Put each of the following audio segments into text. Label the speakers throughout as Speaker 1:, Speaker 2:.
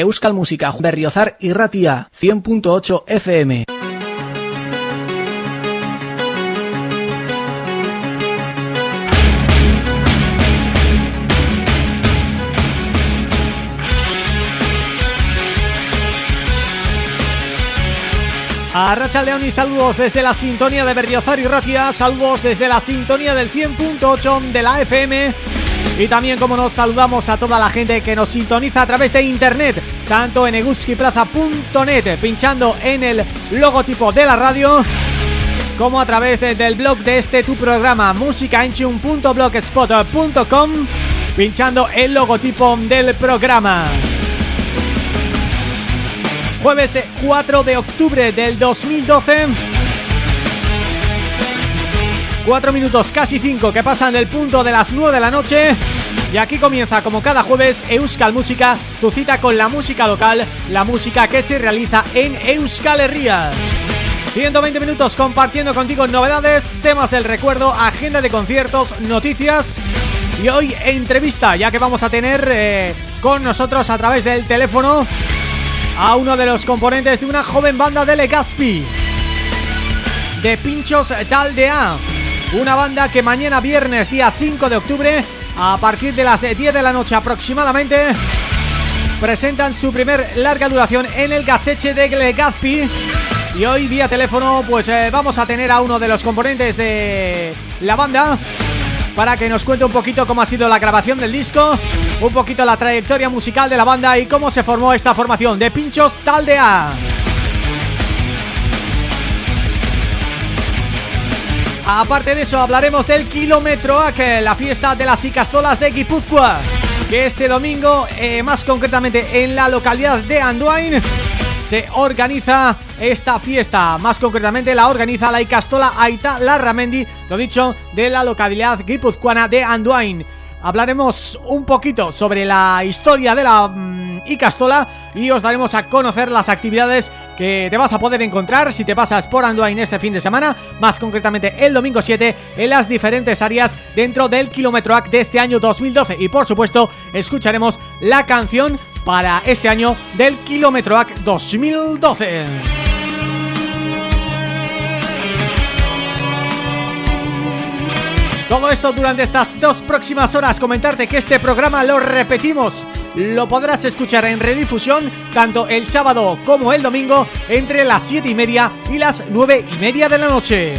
Speaker 1: Euskal Música Berriozar y Ratia 100.8 FM. A Racha León y saludos desde la sintonía de Berriozar y Ratia, saludos desde la sintonía del 100.8 de la FM y también como nos saludamos a toda la gente que nos sintoniza a través de internet Tanto en eguskiplaza.net Pinchando en el logotipo de la radio Como a través del blog de este tu programa musicaenchun.blogspot.com Pinchando el logotipo del programa. Jueves de 4 de octubre del 2012 4 minutos, casi 5 que pasan del punto de las 9 de la noche. Y aquí comienza como cada jueves Euskal Música Tu cita con la música local La música que se realiza en Euskal Herria. 120 minutos compartiendo contigo novedades, temas del recuerdo, agenda de conciertos, noticias y hoy entrevista, ya que vamos a tener eh, con nosotros a través del teléfono a uno de los componentes de una joven banda de Legazpi, de Pinchos Taldea, una banda que mañana viernes, día 5 de octubre, a partir de las 10 de la noche aproximadamente, presentan su primer larga duración en el Gasteche de Legazpi y hoy vía teléfono pues eh, vamos a tener a uno de los componentes de la banda para que nos cuente un poquito cómo ha sido la grabación del disco, un poquito la trayectoria musical de la banda y cómo se formó esta formación de Pinchos Taldea. Aparte de eso hablaremos del Kilómetro la fiesta de las Icastolas de Guipúzcoa, que este domingo, eh, más concretamente en la localidad de Anduin, se organiza esta fiesta. Más concretamente la organiza la Icastola Aita Larramendi, lo dicho, de la localidad guipuzcoana de Anduain. Hablaremos un poquito sobre la historia de la mm, Icastola y os daremos a conocer las actividades que te vas a poder encontrar si te pasas por Anduain este fin de semana, más concretamente el domingo 7 en las diferentes áreas dentro del Kilómetro AC de este año 2012 y por supuesto escucharemos la canción para este año del Kilómetro AC 2012. Todo esto durante estas dos próximas horas. Comentarte que este programa lo repetimos. Lo podrás escuchar en redifusión Tanto el sábado como el domingo Entre las 7 y media y las 9 y media de la noche.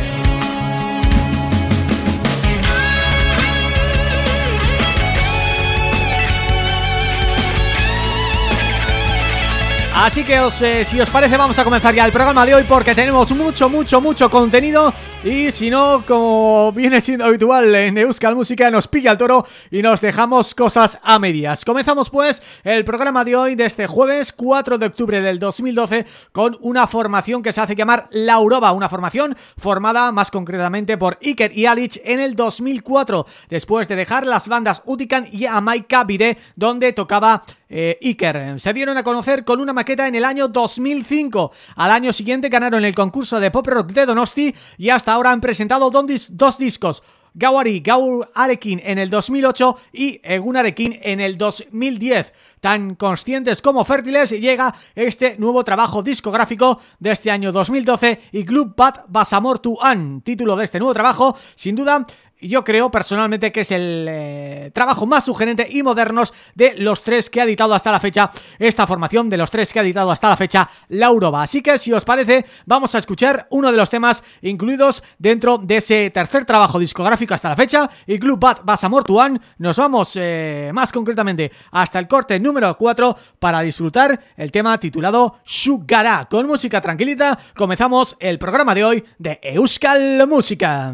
Speaker 1: Así que eh, si os parece vamos a comenzar ya el programa de hoy porque tenemos mucho, mucho, mucho contenido y si no, como viene siendo habitual en Euskal Música, nos pilla el toro y nos dejamos cosas a medias. Comenzamos pues el programa de hoy de este jueves 4 de octubre del 2012 con una formación que se hace llamar La Uroba, una formación formada más concretamente por Iker y Alich en el 2004, después de dejar las bandas Utican y Amaika Bide, donde tocaba eh, Iker. Se dieron a conocer con una maqueta en el año 2005. Al año siguiente ganaron el concurso de pop rock de Donosti y hasta ahora han presentado dos discos Gawari Gaur Arekin en el 2008 y Egun Arekin en el 2010. Tan conscientes como fértiles llega este nuevo trabajo discográfico de este año 2012 y Club Bat Basamor Tu An, título de este nuevo trabajo, sin duda yo creo personalmente que es el eh, trabajo más sugerente y modernos de los tres que ha editado hasta la fecha esta formación, de los tres que ha editado hasta la fecha Lauroba. Así que si os parece, vamos a escuchar uno de los temas incluidos dentro de ese tercer trabajo discográfico hasta la fecha y Club Bat Basamortuan. Nos vamos eh, más concretamente hasta el corte número 4 para disfrutar el tema titulado Shugara. Con música tranquilita comenzamos el programa de hoy de Euskal Música.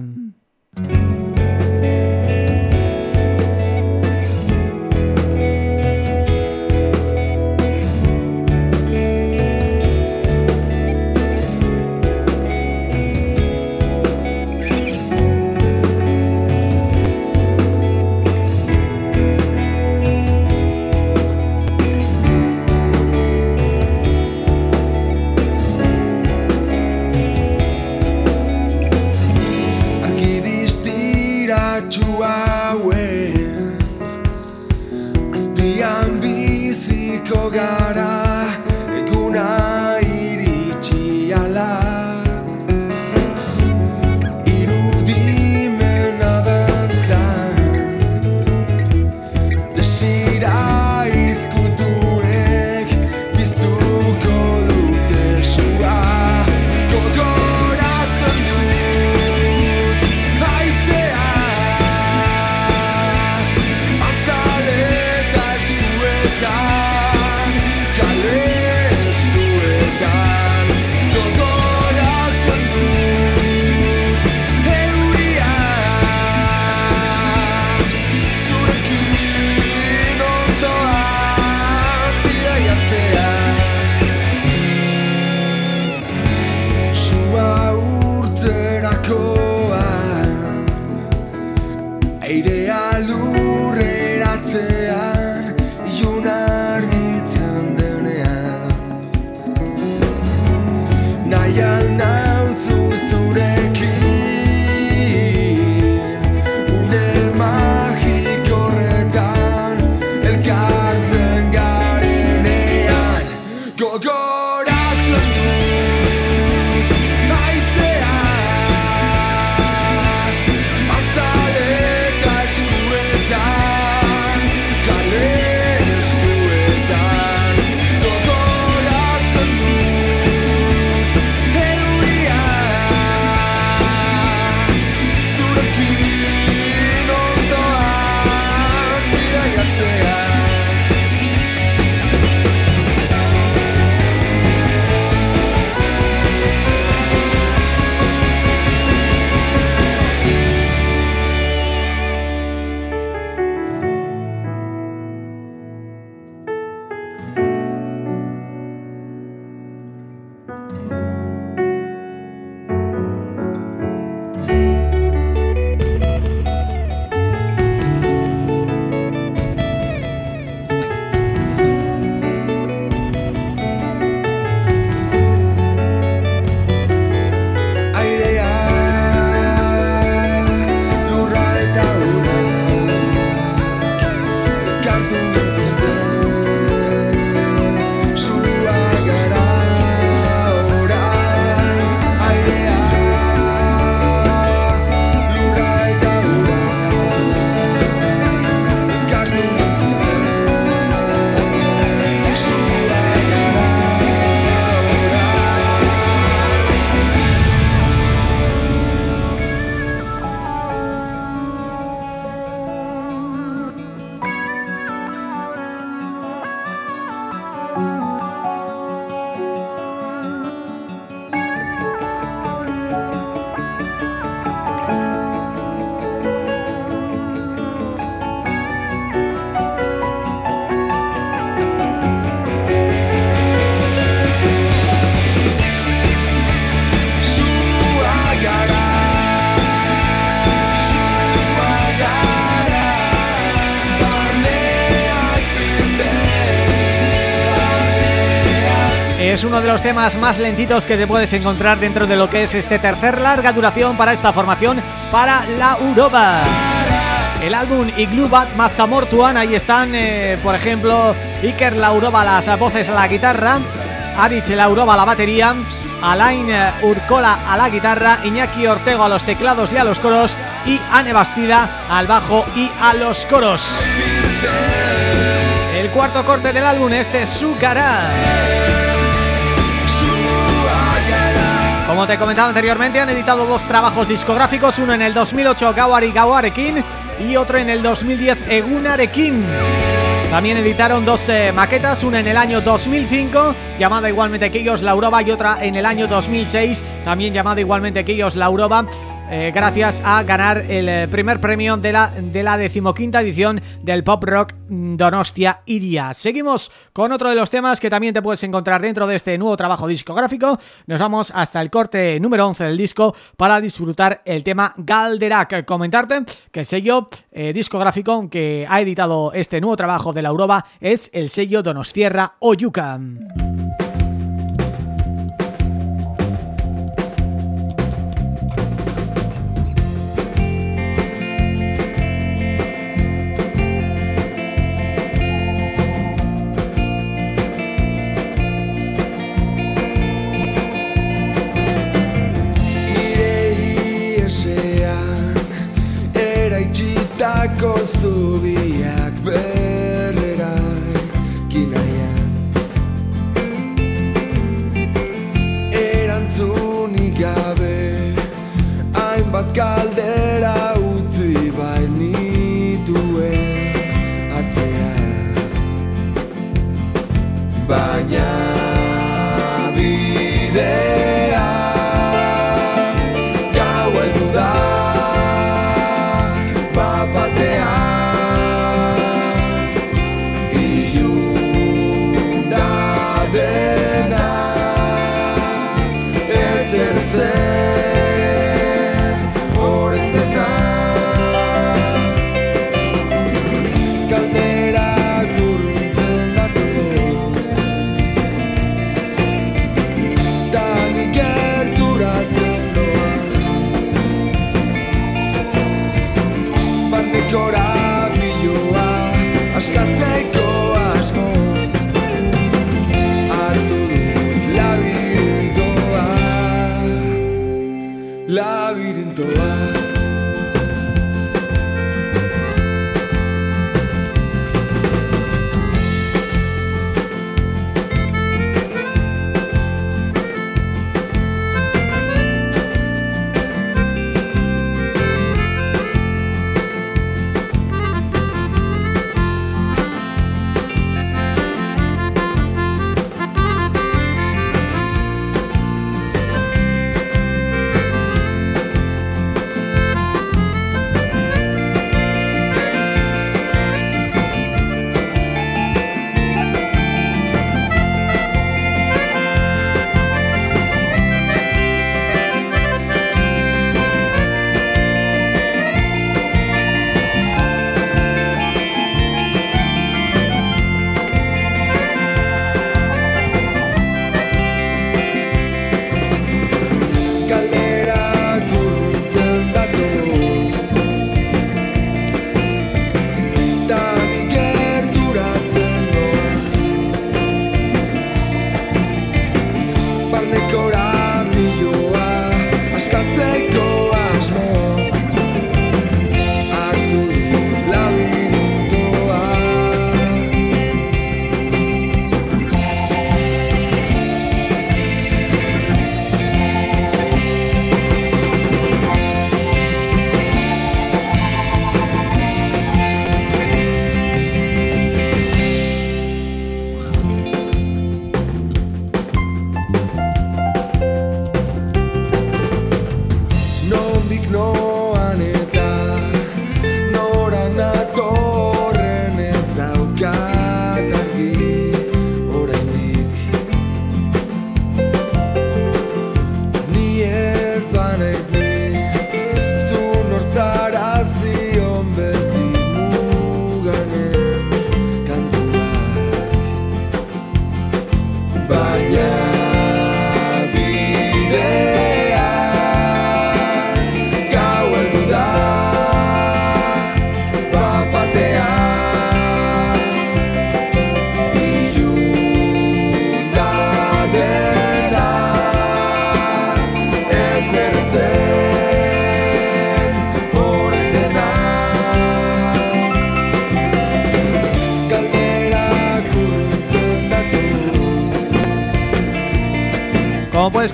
Speaker 1: Es uno de los temas más lentitos que te puedes encontrar dentro de lo que es este tercer larga duración para esta formación para la Europa. El álbum Igloo Bat Mazamortuan, ahí están, eh, por ejemplo, Iker Lauroba las voces a la guitarra, Arich Lauroba a la batería, Alain Urcola a la guitarra, Iñaki Ortego a los teclados y a los coros y Anne Bastida al bajo y a los coros. El cuarto corte del álbum, este es Sukara. Como te he comentado anteriormente, han editado dos trabajos discográficos, uno en el 2008 Gawari Gawarekin y otro en el 2010 Egunarekin. También editaron dos eh, maquetas, una en el año 2005, llamada igualmente Keyos Lauroba, y otra en el año 2006, también llamada igualmente Keyos Lauroba, eh, gracias a ganar el eh, primer premio de la, de la decimoquinta edición del Pop Rock Donostia Iria. Seguimos con otro de los temas que también te puedes encontrar dentro de este nuevo trabajo discográfico. Nos vamos hasta el corte número 11 del disco para disfrutar el tema Galderak. Comentarte que el sello eh, discográfico que ha editado este nuevo trabajo de la Europa es el sello Donostierra Oyuka.
Speaker 2: zubiak berrera kinaian Erantzunik gabe hainbat kaldera utzi bainituen atzea Baina llorar.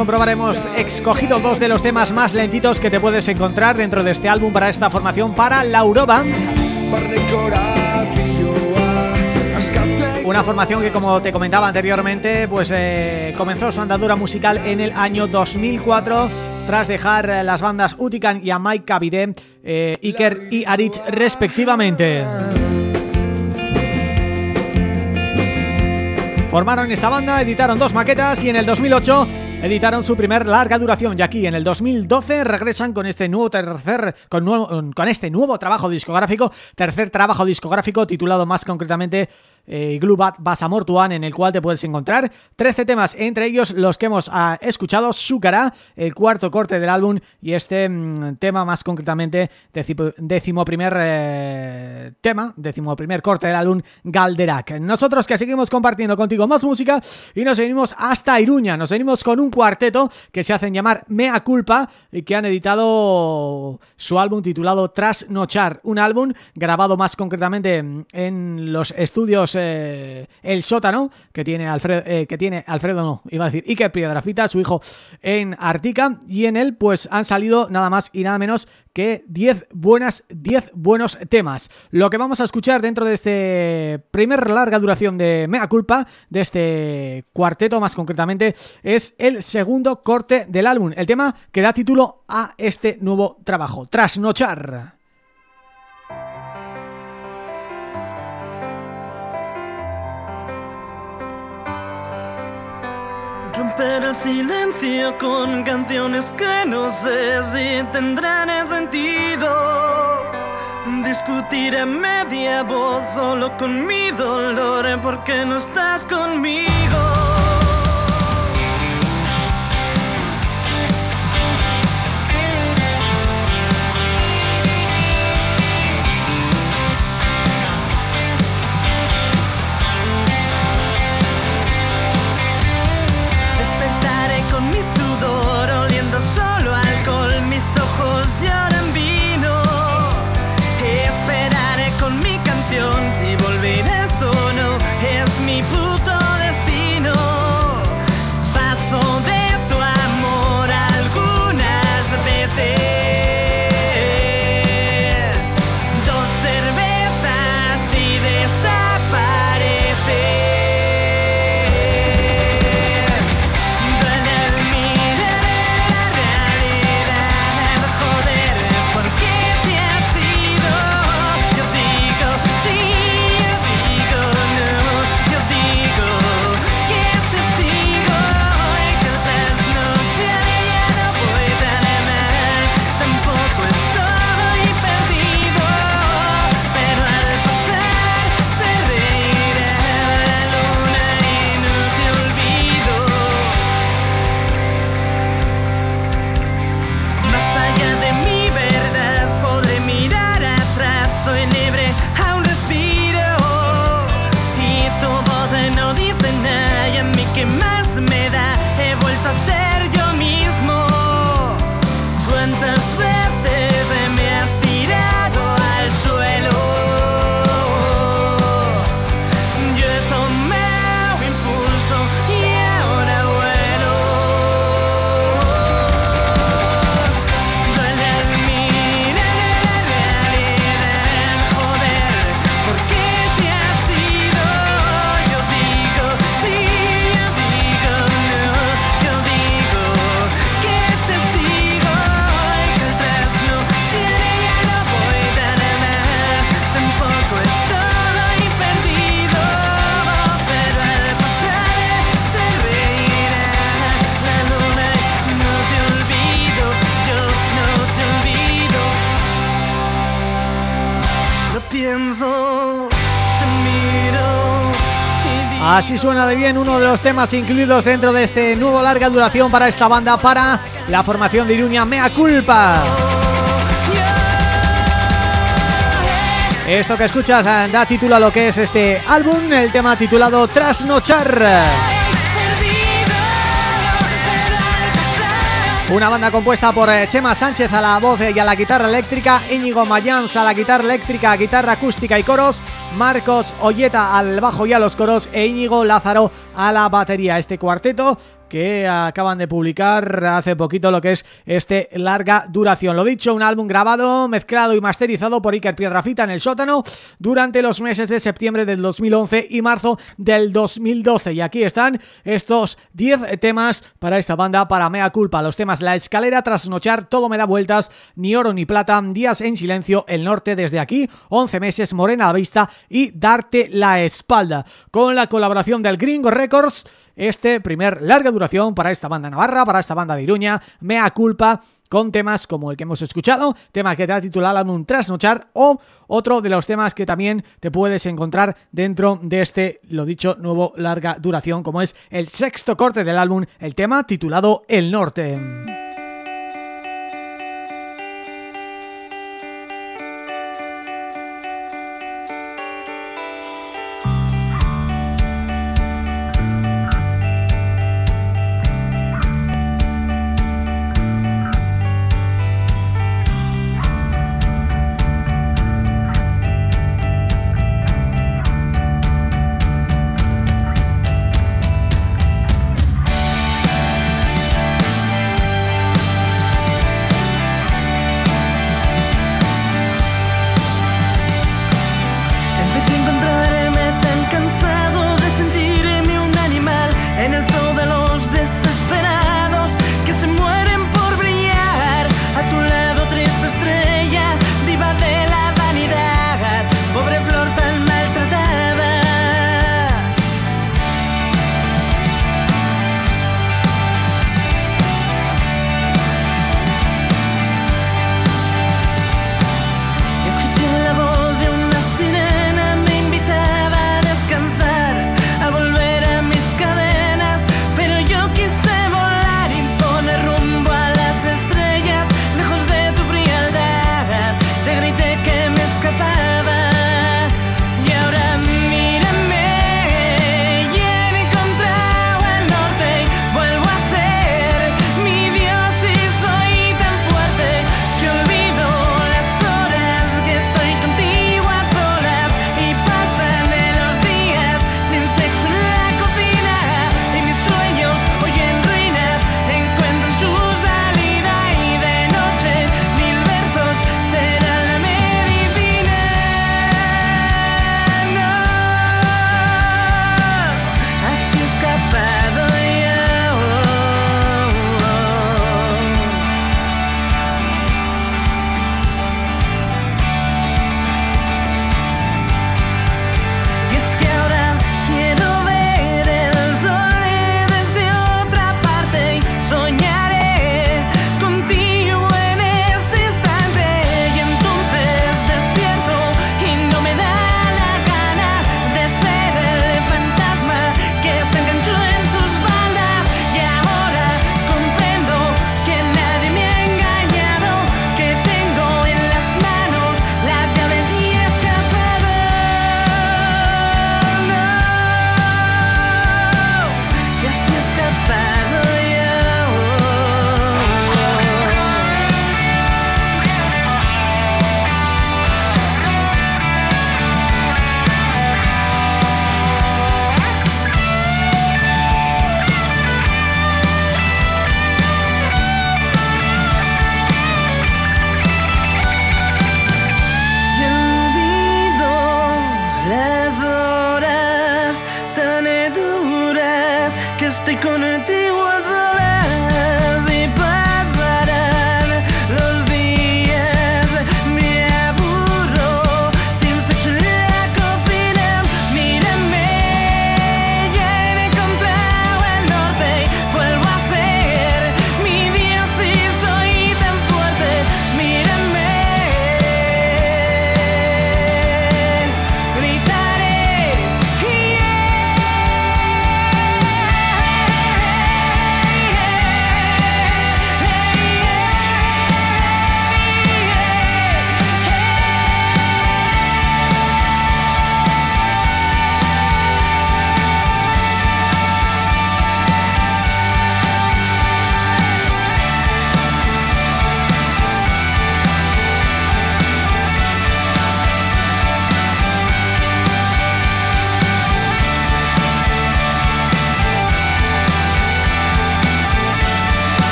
Speaker 3: Como puedes comprobar hemos escogido dos de los temas más lentitos que te puedes encontrar dentro de este álbum para esta formación para La Uroba una formación que como te comentaba anteriormente pues eh, comenzó su andadura musical en el año 2004 tras dejar eh, las bandas Utican y Amai Kabide, eh, Iker y Arich respectivamente. Formaron esta banda, editaron dos maquetas y en el 2008 editaron su primer larga duración y aquí en el 2012 regresan con este nuevo tercer con, con este nuevo trabajo discográfico, tercer trabajo discográfico titulado más concretamente eh, Basamortuan en el cual te puedes encontrar 13 temas, entre ellos los que hemos ah, escuchado, Sukara, el cuarto corte del álbum y este mm, tema más concretamente décimo primer eh, tema, décimo primer corte del álbum Galderak. Nosotros que seguimos compartiendo contigo más música y nos venimos hasta Iruña, nos venimos con un cuarteto que se hacen llamar Mea Culpa y que han editado su álbum titulado Trasnochar, un álbum grabado más concretamente en los estudios eh, El Sótano, que tiene Alfredo, eh, que tiene Alfredo no, iba a decir Iker Piedrafita, su hijo en Artica, y en él pues han salido nada más y nada menos que 10 buenas 10 buenos temas. Lo que vamos a escuchar dentro de este primer larga duración de Mea Culpa, de este cuarteto más concretamente, es el segundo corte del álbum, el tema que da título a este nuevo trabajo, Trasnochar.
Speaker 4: Romper el silencio con canciones que no sé si tendrán sentido. Discutir en media voz solo con mi dolor porque no estás conmigo.
Speaker 3: 시절 Así suena de bien uno de los temas incluidos dentro de este nuevo larga duración para esta banda, para la formación de Iruña Mea Culpa. Esto que escuchas eh, da título a lo que es este álbum, el tema titulado Trasnochar.
Speaker 1: Una banda compuesta por eh, Chema Sánchez a la voz y a la guitarra eléctrica, Íñigo Mayans a la guitarra eléctrica, guitarra acústica y coros, Marcos Olleta al bajo y a los coros e Íñigo Lázaro a la batería. Este cuarteto que acaban de publicar hace poquito lo que es este larga duración. Lo dicho, un álbum grabado, mezclado y masterizado por Iker Piedrafita en el sótano durante los meses de septiembre del 2011 y marzo del 2012. Y aquí están estos 10 temas para esta banda, para Mea Culpa. Los temas La Escalera, Trasnochar, Todo me da vueltas, Ni oro ni plata, Días en silencio, El Norte desde aquí, 11 meses, Morena a la vista y Darte la espalda. Con la colaboración del Gringo Records este primer larga duración para esta banda navarra, para esta banda de Iruña, Mea Culpa, con temas como el que hemos escuchado, tema que te ha titulado álbum Trasnochar o otro de los temas que también te puedes encontrar dentro de este, lo dicho, nuevo larga duración como es el sexto corte del álbum, el tema titulado El Norte.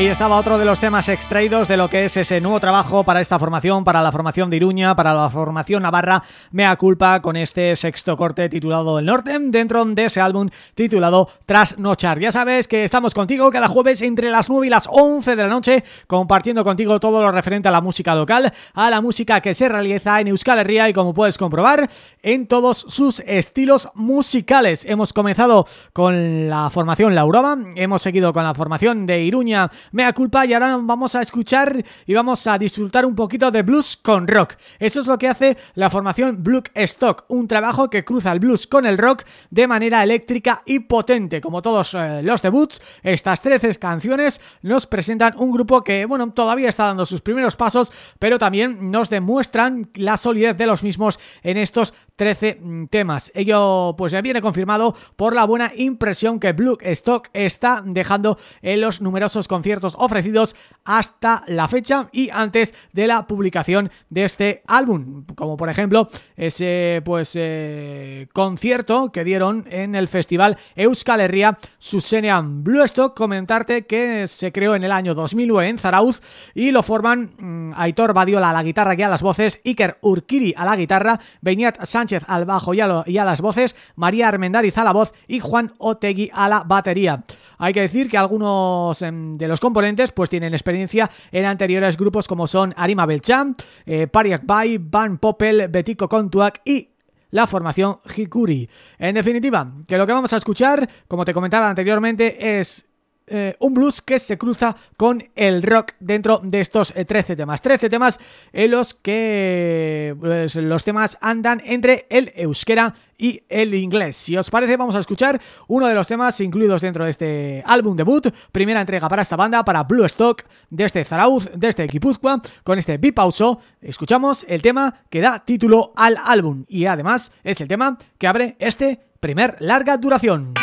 Speaker 1: Ahí estaba otro de los temas extraídos de lo que es ese nuevo trabajo para esta formación, para la formación de Iruña, para la formación navarra, Mea Culpa, con este sexto corte titulado El Norte, dentro de ese álbum titulado Trasnochar. Ya sabes que estamos contigo cada jueves entre las 9 y las 11 de la noche, compartiendo contigo todo lo referente a la música local, a la música que se realiza en Euskal Herria y como puedes comprobar, en todos sus estilos musicales. Hemos comenzado con la formación Laurova, hemos seguido con la formación de Iruña Mea Culpa y ahora vamos a escuchar y vamos a disfrutar un poquito de blues con rock. Eso es lo que hace la formación Blue Stock, un trabajo que cruza el blues con el rock de manera eléctrica y potente. Como todos eh, los debuts, estas 13 canciones nos presentan un grupo que, bueno, todavía está dando sus primeros pasos, pero también nos demuestran la solidez de los mismos en estos 13 mm, temas. Ello pues viene confirmado por la buena impresión que Blue Stock está dejando en los numerosos conciertos ofrecidos hasta la fecha y antes de la publicación de este álbum, como por ejemplo ese pues eh, concierto que dieron en el festival Euskal Herria Susenian Bluestock, comentarte que se creó en el año 2009 en Zarauz y lo forman mm, Aitor Badiola a la guitarra y a las voces, Iker Urkiri a la guitarra, Beñat Sánchez al bajo y a, las voces, María Armendariz a la voz y Juan Otegui a la batería. Hay que decir que algunos em, de los componentes pues tienen experiencia en anteriores grupos como son Arima Belcham, eh, Pariak Bai, Van Popel, Betico Contuac y la formación Hikuri. En definitiva, que lo que vamos a escuchar, como te comentaba anteriormente, es eh, un blues que se cruza con el rock dentro de estos 13 eh, temas. 13 temas en los que pues, los temas andan entre el euskera y el inglés. Si os parece, vamos a escuchar uno de los temas incluidos dentro de este álbum debut, primera entrega para esta banda, para Blue Stock, desde Zarauz, desde Guipúzcoa, con este Bipauso, escuchamos el tema que da título al álbum y además es el tema que abre este primer larga duración.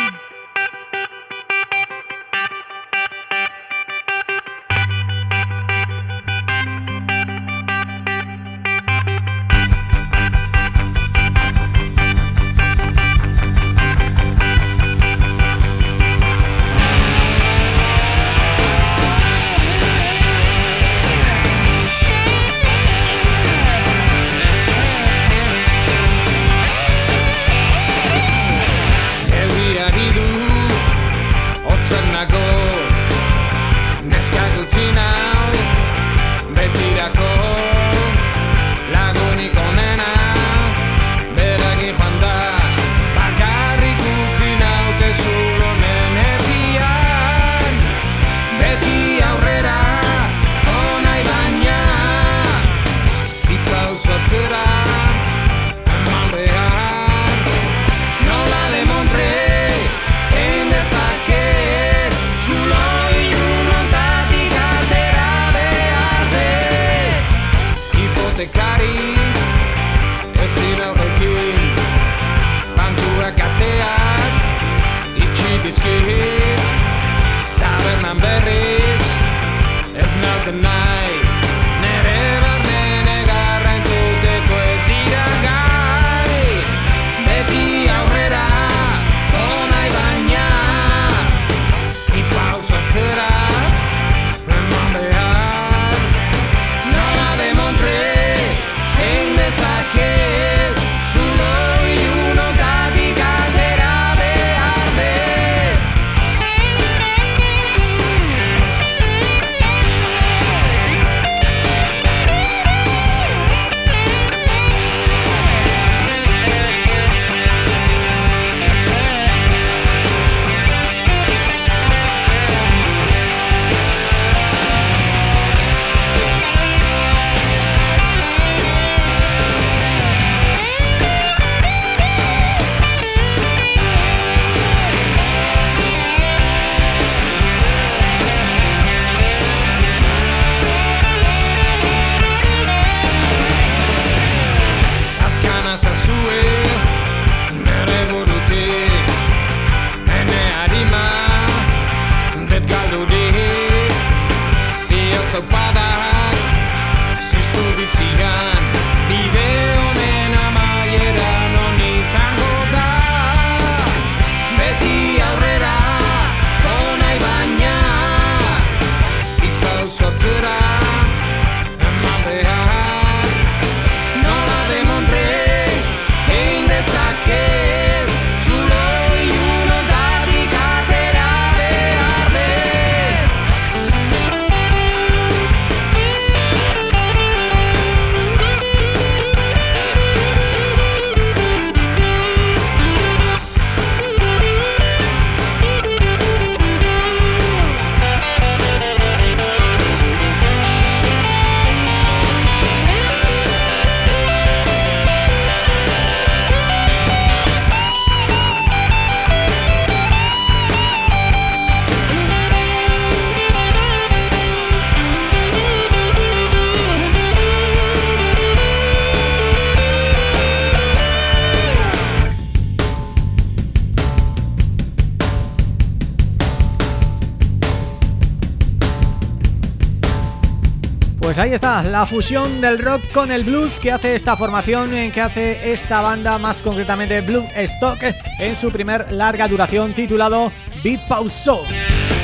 Speaker 1: Pues ahí está, la fusión del rock con el blues que hace esta formación, que hace esta banda, más concretamente Blue Stock, en su primer larga duración titulado Beat Pauso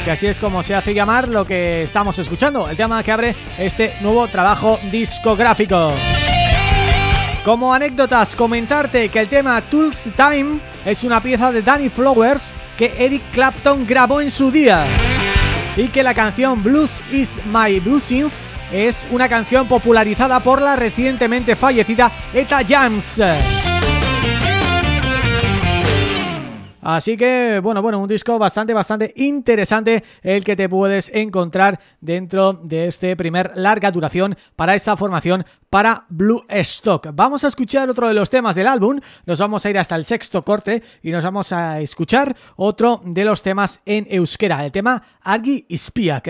Speaker 1: que así es como se hace llamar lo que estamos escuchando, el tema que abre este nuevo trabajo discográfico. Como anécdotas, comentarte que el tema Tools Time es una pieza de Danny Flowers que Eric Clapton grabó en su día y que la canción Blues is My Bluesings es una canción popularizada por la recientemente fallecida Eta James. Así que, bueno, bueno, un disco bastante, bastante interesante el que te puedes encontrar dentro de este primer larga duración para esta formación para Blue Stock. Vamos a escuchar otro de los temas del álbum, nos vamos a ir hasta el sexto corte y nos vamos a escuchar otro de los temas en euskera, el tema Argi Ispiak.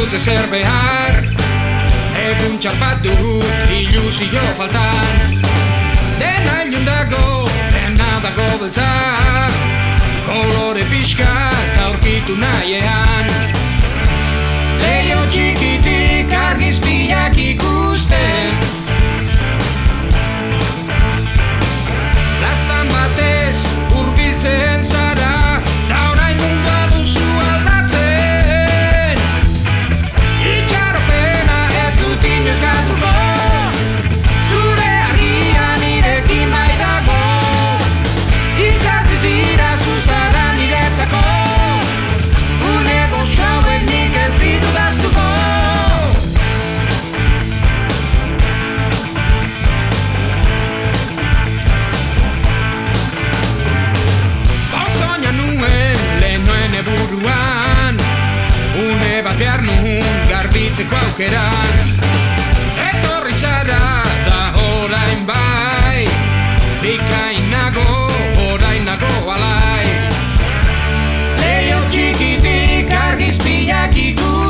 Speaker 5: Dute zer behar. Egun txalpat dut ilusio faltan. Dena ilun dago, dena dago beltza. Kolore pixka aurkitu nahiean. Leio txikitik argizpiak ikusten. Lastan batez urbiltzen garbitzeko aukeran Etorri zara da orain bai. Bikain nago, orain nago alai. Leio txikitik argizpiak ikusten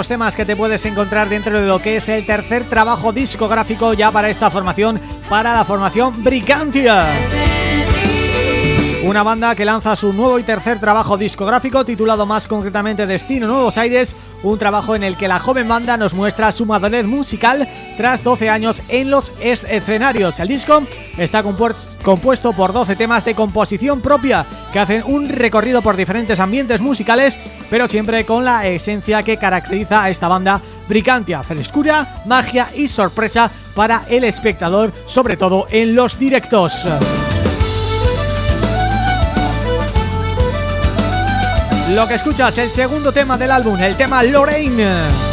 Speaker 1: Los temas que te puedes encontrar dentro de lo que es el tercer trabajo discográfico ya para esta formación, para la formación Brigantia. Una banda que lanza su nuevo y tercer trabajo discográfico titulado más concretamente Destino Nuevos Aires, un trabajo en el que la joven banda nos muestra su madurez musical tras 12 años en los escenarios. El disco está compuesto por 12 temas de composición propia que hacen un recorrido por diferentes ambientes musicales, pero siempre con la esencia que caracteriza a esta banda Bricantia, frescura, magia y sorpresa para el espectador, sobre todo en los directos. Lo que escuchas, el segundo tema del álbum, el tema Lorraine.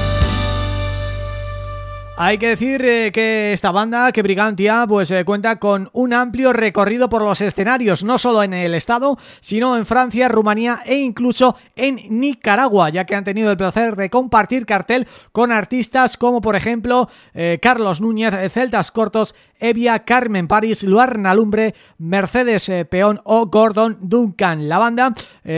Speaker 1: Hay que decir eh, que esta banda, que Brigantia, pues eh, cuenta con un amplio recorrido por los escenarios, no solo en el estado, sino en Francia, Rumanía e incluso en Nicaragua, ya que han tenido el placer de compartir cartel con artistas como por ejemplo eh, Carlos Núñez, Celtas Cortos, Evia, Carmen París, Luarna Lumbre, Mercedes Peón o Gordon Duncan. La banda,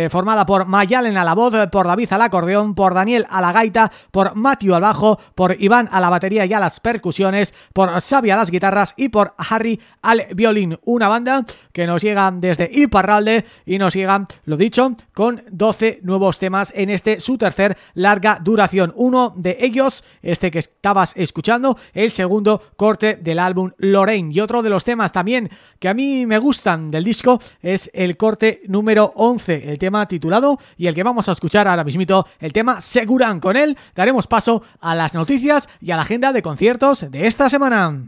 Speaker 1: formada por Mayalen a la voz, por David al acordeón, por Daniel a la gaita, por Matthew al bajo, por Iván a la batería a las percusiones, por Xavi a las guitarras y por Harry al violín. Una banda que nos llega desde Iparralde y nos llega, lo dicho, con 12 nuevos temas en este su tercer larga duración. Uno de ellos, este que estabas escuchando, el segundo corte del álbum Lorraine. Y otro de los temas también que a mí me gustan del disco es el corte número 11, el tema titulado y el que vamos a escuchar ahora mismito, el tema Seguran. Con él daremos paso a las noticias y a la agenda de conciertos de esta semana.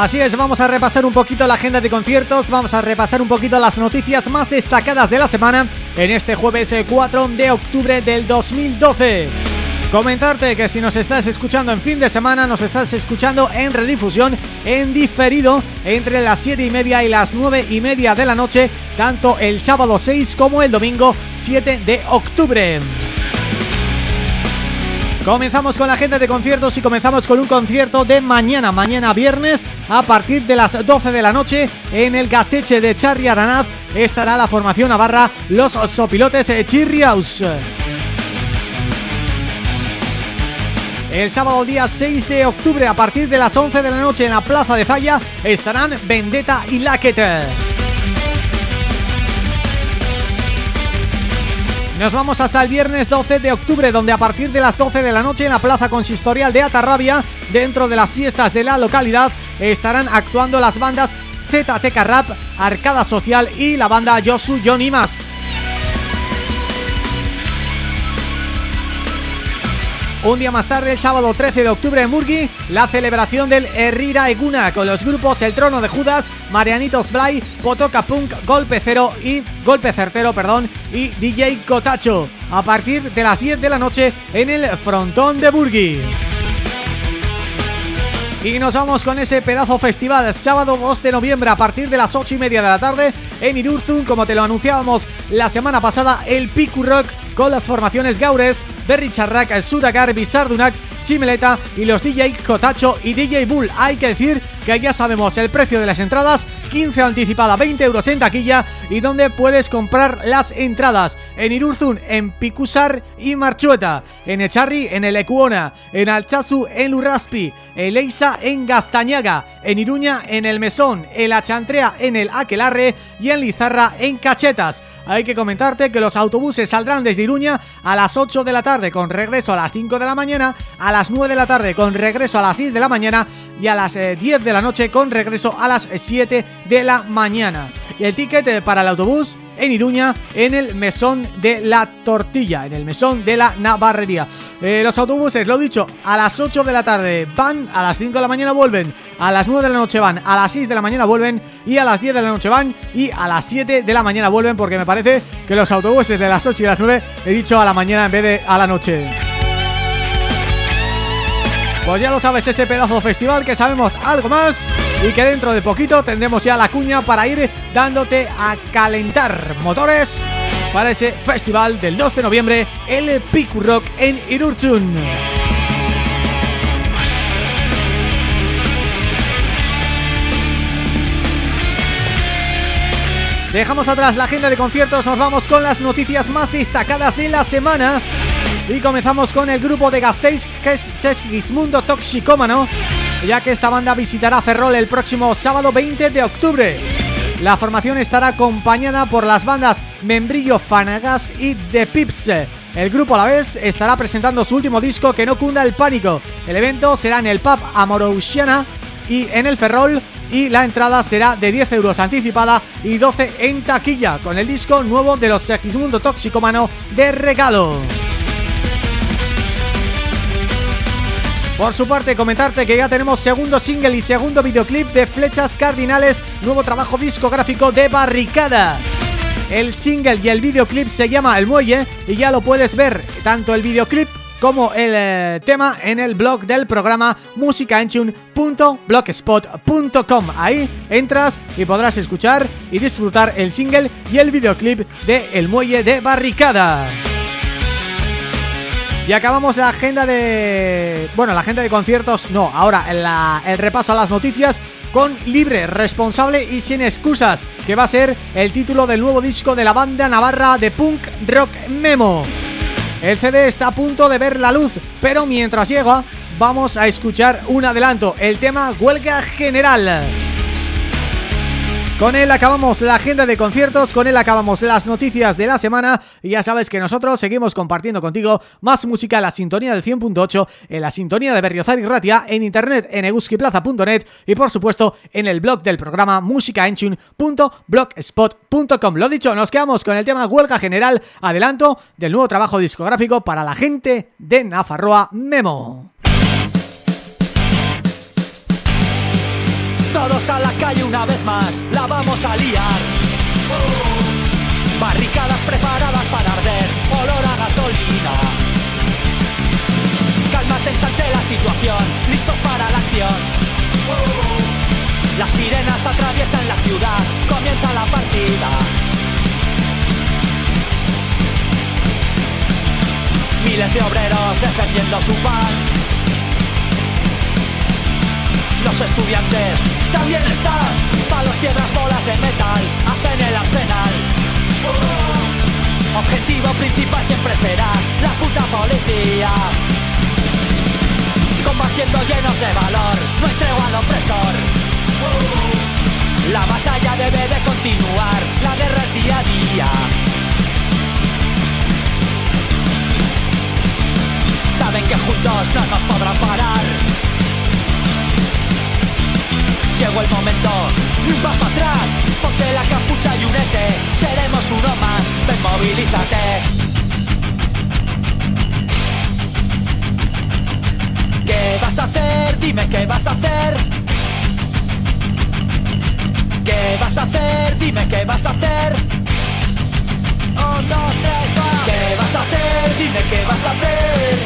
Speaker 1: Así es, vamos a repasar un poquito la agenda de conciertos, vamos a repasar un poquito las noticias más destacadas de la semana en este jueves 4 eh, de octubre del 2012. Comentarte que si nos estás escuchando en fin de semana, nos estás escuchando en redifusión, en diferido, entre las 7 y media y las 9 y media de la noche, tanto el sábado 6 como el domingo 7 de octubre. Comenzamos con la agenda de conciertos y comenzamos con un concierto de mañana, mañana viernes a partir de las 12 de la noche en el Gateche de Charri Aranaz estará la formación navarra Los Sopilotes Chirriaus. El sábado día 6 de octubre a partir de las 11 de la noche en la Plaza de Zaya estarán Vendetta y Laquete. Nos vamos hasta el viernes 12 de octubre donde a partir de las 12 de la noche en la Plaza Consistorial de Atarrabia dentro de las fiestas de la localidad estarán actuando las bandas ZTK Rap, Arcada Social y la banda Yosu Yonimas. Un día más tarde, el sábado 13 de octubre en Murgui, la celebración del Herrira Eguna con los grupos El Trono de Judas, Marianitos Blay, Potoca Punk, Golpe Cero y Golpe Certero, perdón, y DJ Cotacho, a partir de las 10 de la noche en el frontón de Burgui. Y nos vamos con ese pedazo festival sábado 2 de noviembre a partir de las 8 y media de la tarde en Irurzun, como te lo anunciábamos la semana pasada, el Piku Rock con las formaciones Gaures, Berry Charrac, Sudagar, Bizardunac, Chimeleta y los DJ Cotacho y DJ Bull. Hay que decir que ya sabemos el precio de las entradas 15 anticipada, 20 euros en taquilla y donde puedes comprar las entradas en Irurzun, en Picusar y Marchueta, en Echarri, en el Ecuona, en Alchazu, en Lurraspi, en Leisa, en Gastañaga, en Iruña, en el Mesón, en La Chantrea, en el Aquelarre y en Lizarra, en Cachetas. Hay que comentarte que los autobuses saldrán desde Iruña a las 8 de la tarde con regreso a las 5 de la mañana, a las 9 de la tarde con regreso a las 6 de la mañana y a las 10 eh, de la noche con regreso a las 7 de la mañana. Y el ticket para el autobús en Iruña en el Mesón de la Tortilla, en el Mesón de la Navarrería. Eh, los autobuses, lo dicho, a las 8 de la tarde van, a las 5 de la mañana vuelven, a las 9 de la noche van, a las 6 de la mañana vuelven y a las 10 de la noche van y a las 7 de la mañana vuelven porque me parece que los autobuses de las 8 y las 9 he dicho a la mañana en vez de a la noche. Pues ya lo sabes, ese pedazo festival que sabemos algo más y que dentro de poquito tendremos ya la cuña para ir dándote a calentar motores para ese festival del 2 de noviembre, el Piku Rock en Irurchun. Dejamos atrás la agenda de conciertos, nos vamos con las noticias más destacadas de la semana y comenzamos con el grupo de Gasteiz, que es Sesgismundo Toxicómano, ya que esta banda visitará Ferrol el próximo sábado 20 de octubre. La formación estará acompañada por las bandas Membrillo Fanagas y The Pips. El grupo a la vez estará presentando su último disco Que no cunda el pánico. El evento será en el pub Amorousiana y en el Ferrol y la entrada será de 10 euros anticipada y 12 en taquilla con el disco nuevo de los Segismundo Toxicómano de regalo. Por su parte, comentarte que ya tenemos segundo single y segundo videoclip de Flechas Cardinales, nuevo trabajo discográfico de Barricada. El single y el videoclip se llama El Muelle y ya lo puedes ver, tanto el videoclip como el eh, tema en el blog del programa musicaenchun.blogspot.com Ahí entras y podrás escuchar y disfrutar el single y el videoclip de El Muelle de Barricada. Y acabamos la agenda de... Bueno, la agenda de conciertos no, ahora el repaso a las noticias con libre, responsable y sin excusas, que va a ser el título del nuevo disco de la banda navarra de punk rock Memo. El CD está a punto de ver la luz, pero mientras llega, vamos a escuchar un adelanto, el tema Huelga General. Con él acabamos la agenda de conciertos, con él acabamos las noticias de la semana y ya sabes que nosotros seguimos compartiendo contigo más música en la sintonía del 100.8, en la sintonía de Berriozar y Ratia, en internet en eguskiplaza.net y por supuesto en el blog del programa musicaenchun.blogspot.com. Lo dicho, nos quedamos con el tema Huelga General, adelanto del nuevo trabajo discográfico para la gente de Nafarroa Memo.
Speaker 6: Todos a la calle una vez más, la vamos a liar. Barricadas preparadas para arder, olor a gasolina. Calma tensa ante la situación, listos para la acción. Las sirenas atraviesan la ciudad, comienza la partida. Miles de obreros defendiendo su pan los estudiantes también están. Palos, piedras, bolas de metal hacen el arsenal. Objetivo principal siempre será la puta policía. Combatiendo llenos de valor, no entrego al opresor. La batalla debe de continuar, la guerra es día a día. Saben que juntos no nos podrán parar Llegó el momento, ni un paso atrás, ponte la capucha y únete, seremos uno más, ven movilízate. ¿Qué vas a hacer? Dime qué vas a hacer. ¿Qué vas a hacer? Dime qué vas a hacer. Un, dos, tres, va. ¿Qué vas a hacer? Dime qué vas a hacer.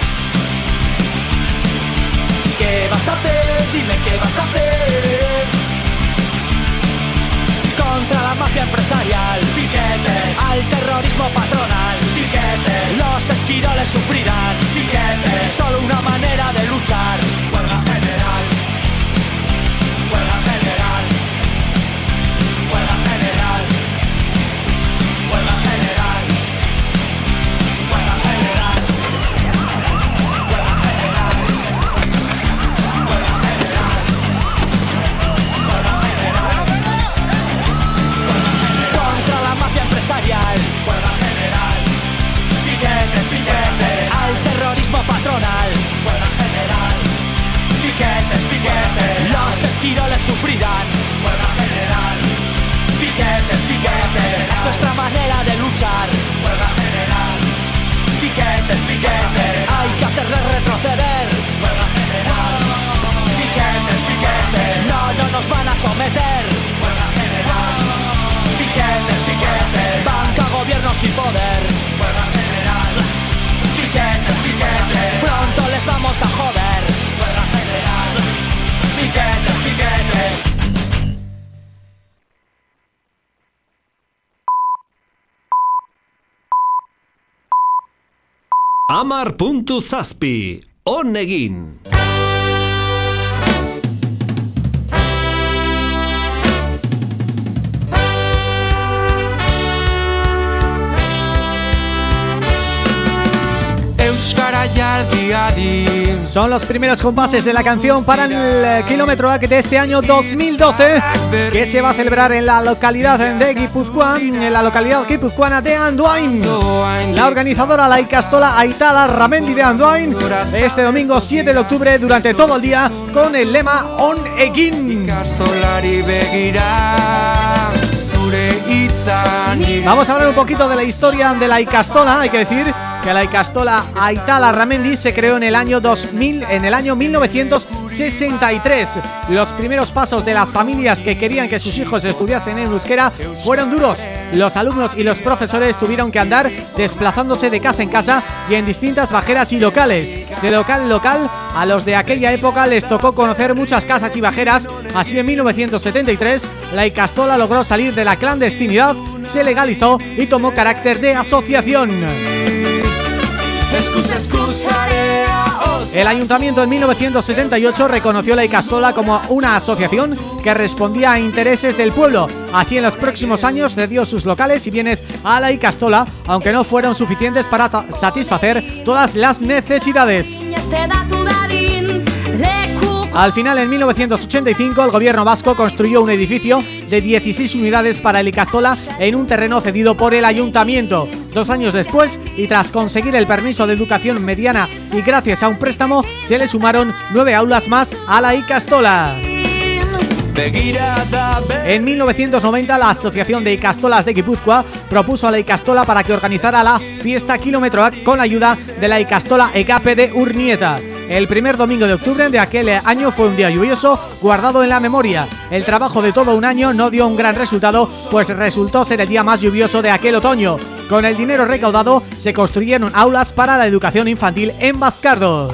Speaker 6: ¿Qué vas a hacer? Dime qué vas a hacer la mafia empresarial, piquetes, al terrorismo patronal, piquetes, los esquiroles sufrirán, piquetes, solo una manera de luchar, sufrirán. Huelga general Piquetes, piquetes. Es nuestra manera de luchar. Huelga general Piquetes, piquetes. Hay que hacerles retroceder. Huelga general Piquetes, piquetes. No, no nos van a someter. Huelga general Piquetes, piquetes. Banca, gobierno sin poder. Huelga general Piquetes, piquetes. Pronto les vamos a joder
Speaker 7: Amar puntu zazpi, on egin.
Speaker 1: Son los primeros compases de la canción para el eh, kilómetro A de este año 2012 que se va a celebrar en la localidad de Guipúzcoa, en la localidad guipuzcoana de Anduain. La organizadora la Icastola Aitala Ramendi de Anduain este domingo 7 de octubre durante todo el día con el lema On Egin. Vamos a hablar un poquito de la historia de la Icastola, hay que decir que la Icastola Aitala Ramendi se creó en el año 2000, en el año 1963. Los primeros pasos de las familias que querían que sus hijos estudiasen en euskera fueron duros. Los alumnos y los profesores tuvieron que andar desplazándose de casa en casa y en distintas bajeras y locales. De local en local, a los de aquella época les tocó conocer muchas casas y bajeras, así en 1973 la Icastola logró salir de la clandestinidad, se legalizó y tomó carácter de asociación. El ayuntamiento en 1978 reconoció la Icastola como una asociación que respondía a intereses del pueblo. Así en los próximos años cedió sus locales y bienes a la Icastola, aunque no fueron suficientes para satisfacer todas las necesidades. Al final, en 1985, el gobierno vasco construyó un edificio de 16 unidades para el Icastola en un terreno cedido por el ayuntamiento. Dos años después, y tras conseguir el permiso de educación mediana y gracias a un préstamo, se le sumaron nueve aulas más a la Icastola. En 1990 la Asociación de Icastolas de Guipúzcoa propuso a la Icastola para que organizara la fiesta Kilómetro con la ayuda de la Icastola ECAPE de Urnieta. El primer domingo de octubre de aquel año fue un día lluvioso guardado en la memoria. El trabajo de todo un año no dio un gran resultado, pues resultó ser el día más lluvioso de aquel otoño. Con el dinero recaudado se construyeron aulas para la educación infantil en Bascardo.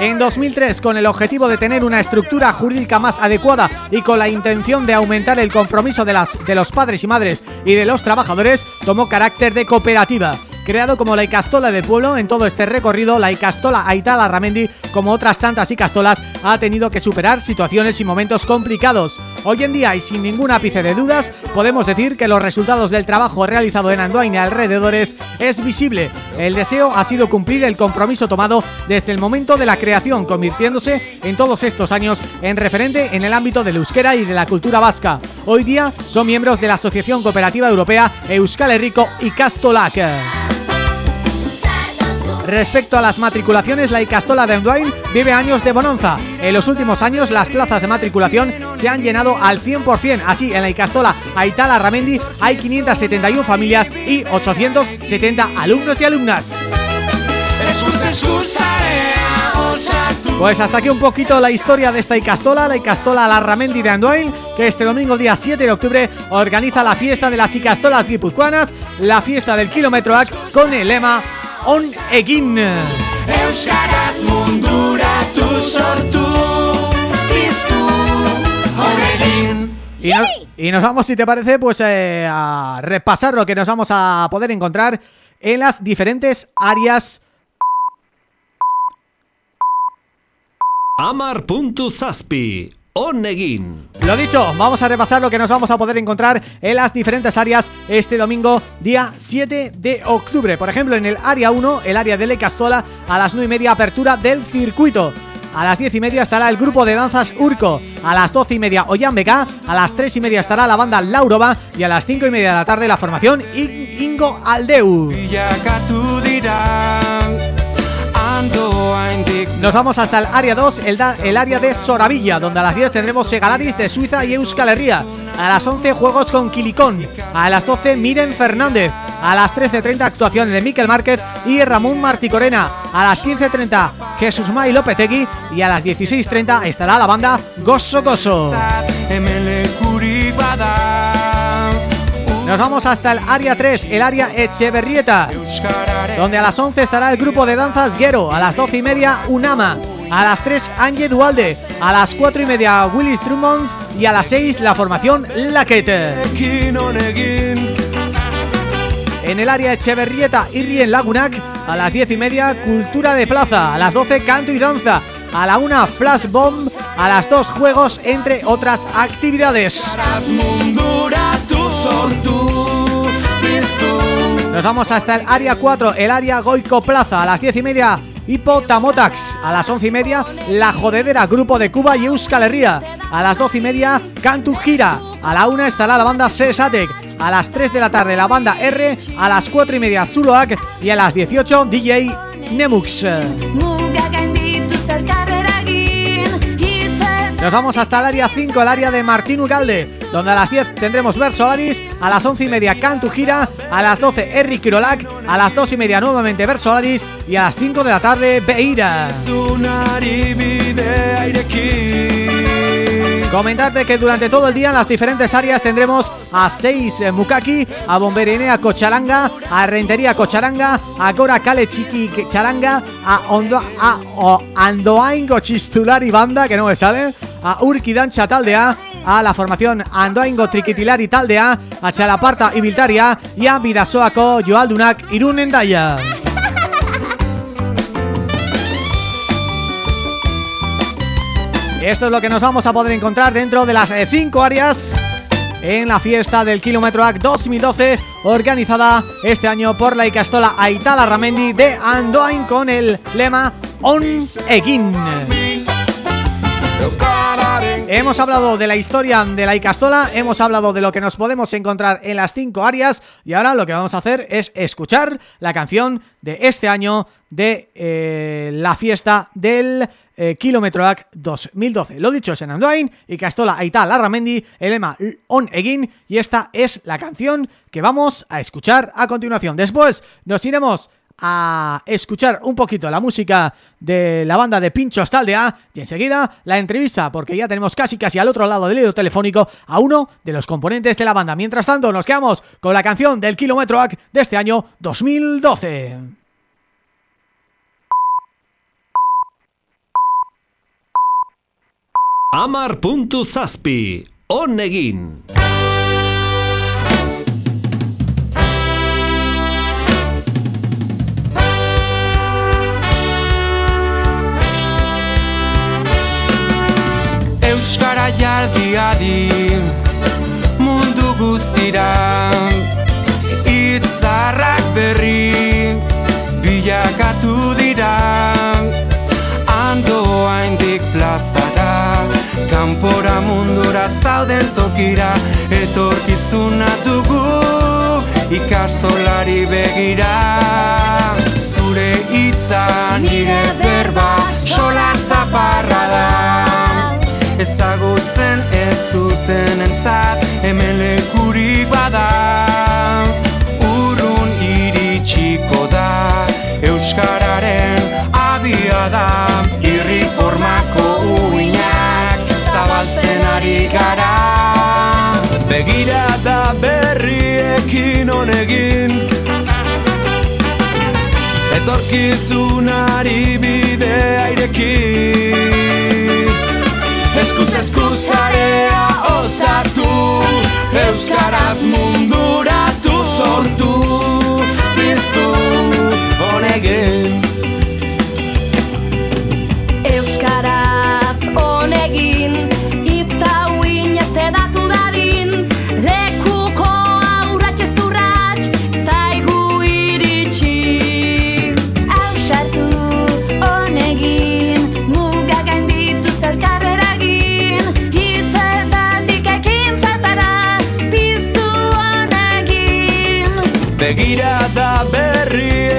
Speaker 1: En 2003, con el objetivo de tener una estructura jurídica más adecuada y con la intención de aumentar el compromiso de, las, de los padres y madres y de los trabajadores, tomó carácter de cooperativa. Creado como la Icastola del pueblo, en todo este recorrido, la Icastola Aitala Ramendi, como otras tantas Icastolas, ha tenido que superar situaciones y momentos complicados. Hoy en día, y sin ningún ápice de dudas, podemos decir que los resultados del trabajo realizado en Andoain y alrededores es visible. El deseo ha sido cumplir el compromiso tomado desde el momento de la creación, convirtiéndose en todos estos años en referente en el ámbito del euskera y de la cultura vasca. Hoy día son miembros de la Asociación Cooperativa Europea Euskal Herriko y Castolac. Respecto a las matriculaciones, la Icastola de Anduin vive años de bonanza. En los últimos años las plazas de matriculación se han llenado al 100%. Así, en la Icastola Aitala Ramendi hay 571 familias y 870 alumnos y alumnas. Pues hasta aquí un poquito la historia de esta Icastola, la Icastola Larramendi de Anduin, que este domingo día 7 de octubre organiza la fiesta de las Icastolas guipuzcoanas, la fiesta del kilómetro AC con el lema On Egin.
Speaker 5: Euskaraz munduratu sortu Biztu On
Speaker 1: Y, no- y nos vamos, si te parece, pues eh, a repasar lo que nos vamos a poder encontrar en las diferentes áreas.
Speaker 7: Amar.zazpi On egin
Speaker 1: Lo dicho, vamos a repasar lo que nos vamos a poder encontrar en las diferentes áreas este domingo, día 7 de octubre. Por ejemplo, en el área 1, el área de Lecastola, a las 9 y media apertura del circuito. A las 10 y media estará el grupo de danzas Urco, a las 12 y media Oyambeka, a las 3 y media estará la banda Laurova y a las 5 y media de la tarde la formación Ingo Aldeu. Nos vamos hasta el área 2, el, da- el área de Soravilla, donde a las 10 tendremos Segalaris de Suiza y Euskal Herria. A las 11 juegos con Quilicón. A las 12 Miren Fernández. A las 13.30 actuaciones de Miquel Márquez y Ramón Marticorena. A las 15.30 Jesús May Lopetegui. Y a las 16.30 estará la banda Gozo Gozo. Nos vamos hasta el área 3, el área Echeverrieta. Donde a las 11 estará el grupo de danzas Guero, a las 12 y media Unama, a las 3 Angie Dualde, a las 4 y media Willis Drummond y a las 6 la formación Laquete. En el área Echeverrieta y Rien Lagunac, a las 10 y media Cultura de Plaza, a las 12 Canto y Danza, a la 1 Flash Bomb, a las 2 Juegos, entre otras actividades. Nos vamos hasta el área 4, el área Goico Plaza, a las 10 y media Hipotamotax, a las 11 y media La Jodedera, Grupo de Cuba y Euskal Herria, a las 12 y media Cantu Gira, a la 1 estará la banda Sesatec, a las 3 de la tarde la banda R, a las 4 y media Zuloak y a las 18 DJ Nemux. Nos vamos hasta el área 5, el área de Martín Ugalde, donde a las 10 tendremos Versolaris, a las 11 y media Cantu Gira, a las 12 Eric Kirolak, a las 2 y media nuevamente Versolaris y a las 5 de la tarde Beira. Comentarte que durante todo el día en las diferentes áreas tendremos a 6 Mukaki, a Bomberinea Cochalanga, a Rentería Cochalanga, a Gora Kale Chiqui Charanga, a, Ondo, a o, Chistulari Banda, que no me sale, a Urkidancha Taldea, a la formación Andoaingo Triquitilari Taldea, a Chalaparta Ibiltaria y a Bidasoako Joaldunak Irun Endaya. Esto es lo que nos vamos a poder encontrar dentro de las 5 áreas en la fiesta del Kilómetro AC 2012 organizada este año por la Icastola Aitala Ramendi de Andoain con el lema On Egin. Hemos hablado de la historia de la Icastola, hemos hablado de lo que nos podemos encontrar en las cinco áreas y ahora lo que vamos a hacer es escuchar la canción de este año de eh, la fiesta del eh, Kilómetro AC 2012. Lo dicho es en Andoain, Icastola Aita Larramendi, el lema On Egin y esta es la canción que vamos a escuchar a continuación. Después nos iremos a escuchar un poquito la música de la banda de Pincho Astaldea y enseguida la entrevista porque ya tenemos casi casi al otro lado del hilo telefónico a uno de los componentes de la banda. Mientras tanto nos quedamos con la canción del Kilómetro AC de este año 2012.
Speaker 7: Amar.zazpi, on
Speaker 5: Euskara jaldi adi mundu guztira. Itzarrak berri bilakatu dira. Andoa indik plazara Kanpora mundura zauden tokira. Etorkizuna dugu ikastolari begira. Zure hitza nire berba solar zaparra da Ezagutzen ez duten entzat hemen lekurik bada. Urrun iritsiko da Euskararen abia da. Irri formako uinak zabaltzen ari gara. Begira da berriekin honegin Etorkizunari bidea irekin Eskuz eskuzarea osatu Euskaraz munduratu sortu Biztu honegin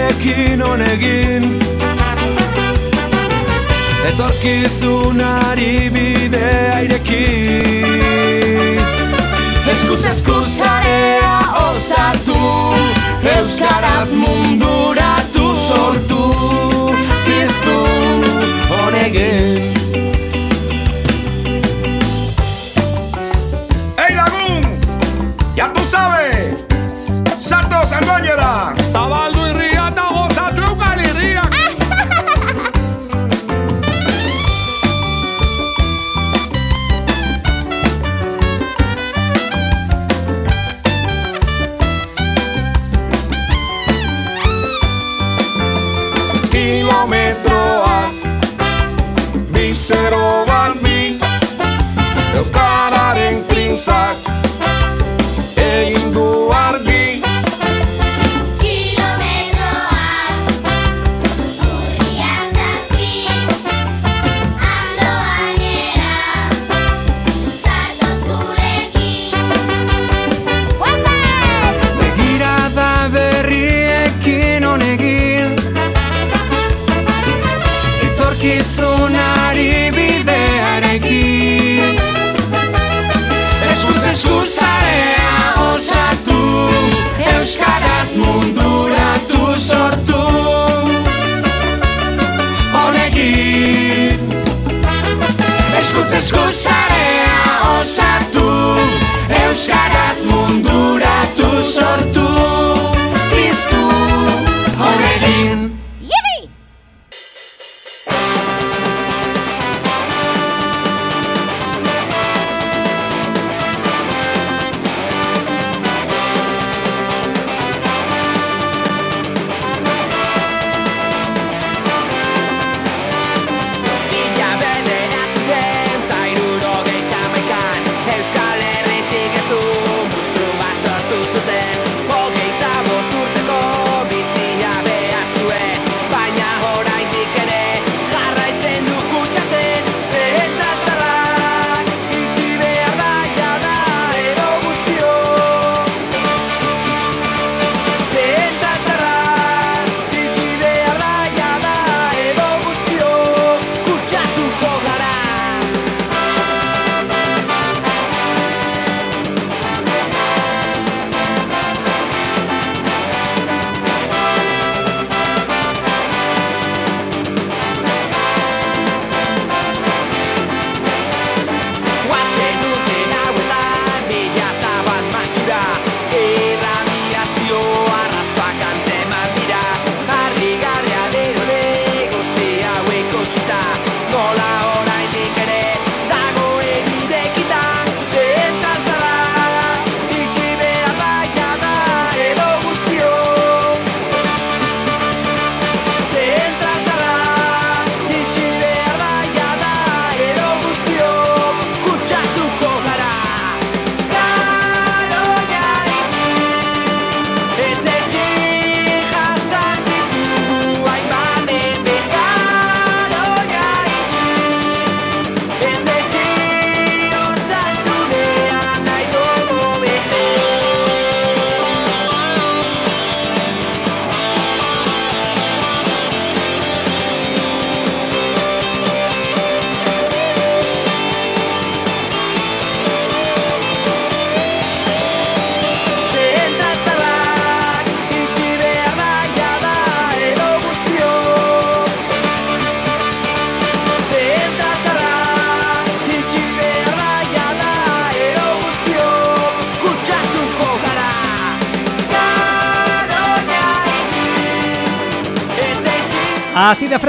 Speaker 5: berriekin honegin Etorkizunari bidea irekin Eskuz eskuzarea osatu Euskaraz munduratu sortu Piztu honegin
Speaker 8: ¡Ey, Lagún! ¡Ya tú sabes! ¡Santos Andoñera!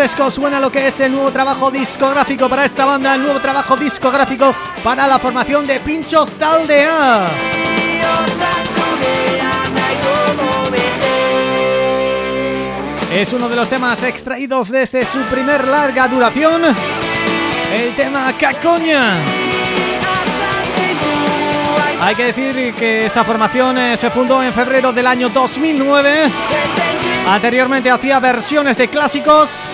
Speaker 1: Suena lo que es el nuevo trabajo discográfico para esta banda, el nuevo trabajo discográfico para la formación de Pinchos Taldea. Es uno de los temas extraídos desde su primer larga duración, el tema Cacoña. Hay que decir que esta formación eh, se fundó en febrero del año 2009 Anteriormente hacía versiones de clásicos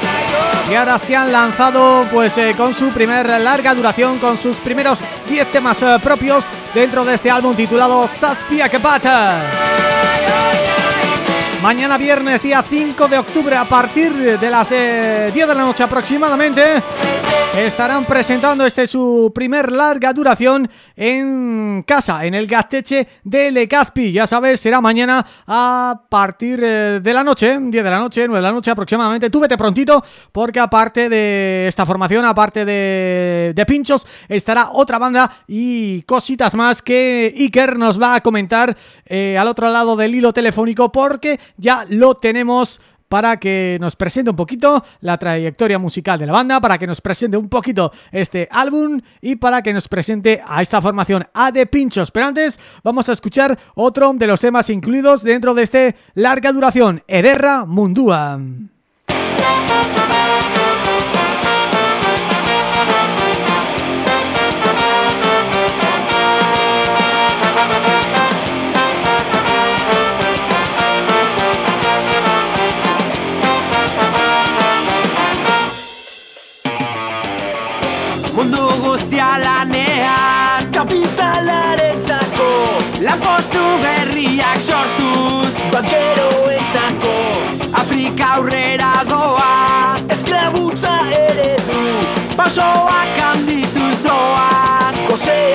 Speaker 1: y ahora se han lanzado pues eh, con su primer larga duración, con sus primeros 10 temas eh, propios dentro de este álbum titulado Saspia Kepata. Mañana viernes, día 5 de octubre, a partir de las 10 eh, de la noche aproximadamente, estarán presentando este su primer larga duración en casa, en el Gasteche de Lecazpi. Ya sabes, será mañana a partir eh, de la noche, 10 de la noche, 9 de la noche aproximadamente. Tú vete prontito, porque aparte de esta formación, aparte de, de pinchos, estará otra banda y cositas más que Iker nos va a comentar eh, al otro lado del hilo telefónico, porque ya lo tenemos para que nos presente un poquito la trayectoria musical de la banda, para que nos presente un poquito este álbum y para que nos presente a esta formación A de Pinchos. Pero antes vamos a escuchar otro de los temas incluidos dentro de este larga duración, Ederra Mundúa.
Speaker 5: Guztia lanean
Speaker 3: Kapitalaretzako
Speaker 5: Lanpostu berriak sortuz.
Speaker 3: Bankeroentzako.
Speaker 5: Afrika aurrera doa
Speaker 3: Esklabutza eredu.
Speaker 5: Pausoak handituz doan.
Speaker 3: Josea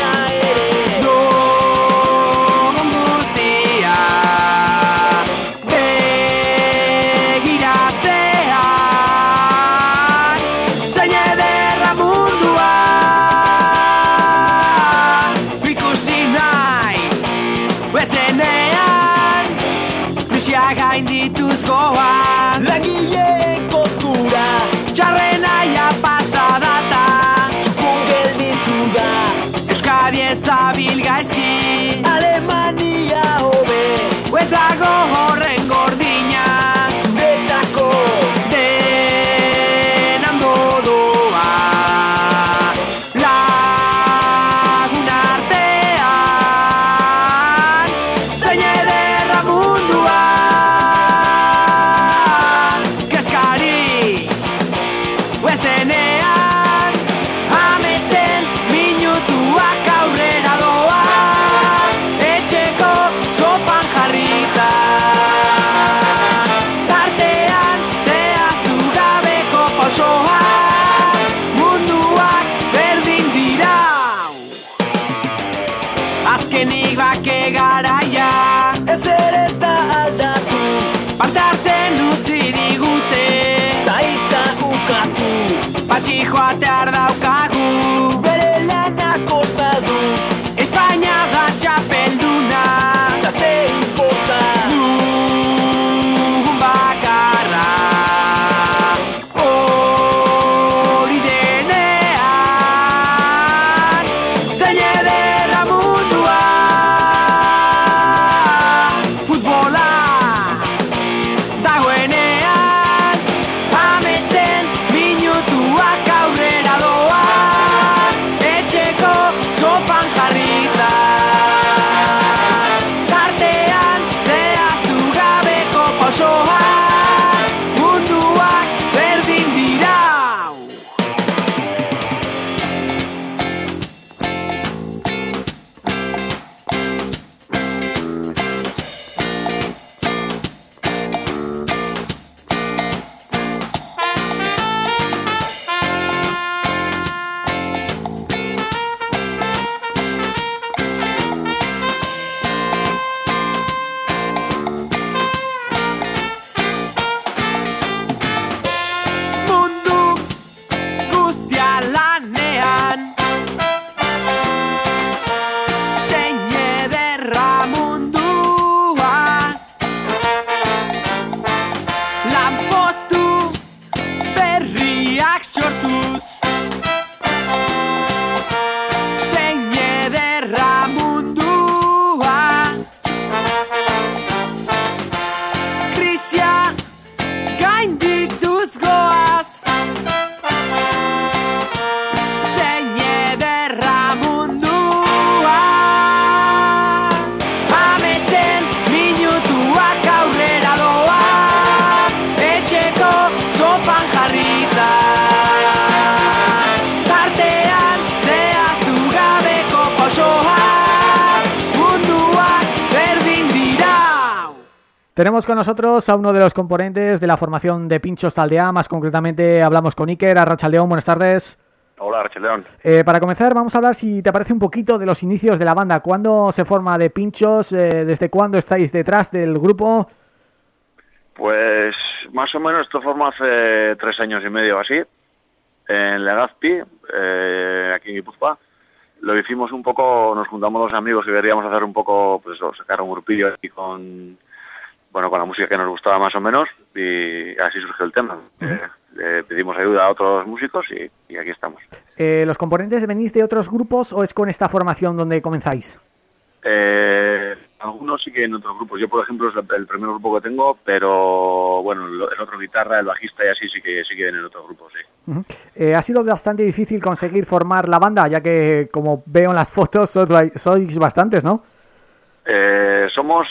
Speaker 1: nosotros a uno de los componentes de la formación de Pinchos Taldea, más concretamente hablamos con Iker, Arrachaldeón, buenas tardes.
Speaker 9: Hola, Archeldeón.
Speaker 1: Eh, para comenzar, vamos a hablar, si te parece, un poquito de los inicios de la banda. ¿Cuándo se forma de Pinchos? Eh, ¿Desde cuándo estáis detrás del grupo?
Speaker 9: Pues más o menos esto forma hace tres años y medio así, en Legazpi, eh, aquí en Guipúzcoa. Lo hicimos un poco, nos juntamos los amigos y queríamos hacer un poco, pues eso, sacar un grupillo aquí con, bueno, con la música que nos gustaba más o menos y así surgió el tema. Eh, eh, pedimos ayuda a otros músicos y, y aquí estamos.
Speaker 1: Eh, ¿Los componentes venís de otros grupos o es con esta formación donde comenzáis?
Speaker 9: Eh, algunos sí que en otros grupos. Yo, por ejemplo, es el, primer grupo que tengo, pero bueno, el, otro guitarra, el bajista y así sí que sí que vienen en otros grupos, sí.
Speaker 1: Ujú. Eh, ha sido bastante difícil conseguir formar la banda, ya que, como veo en las fotos, sois, sois bastantes, ¿no?
Speaker 9: Eh, somos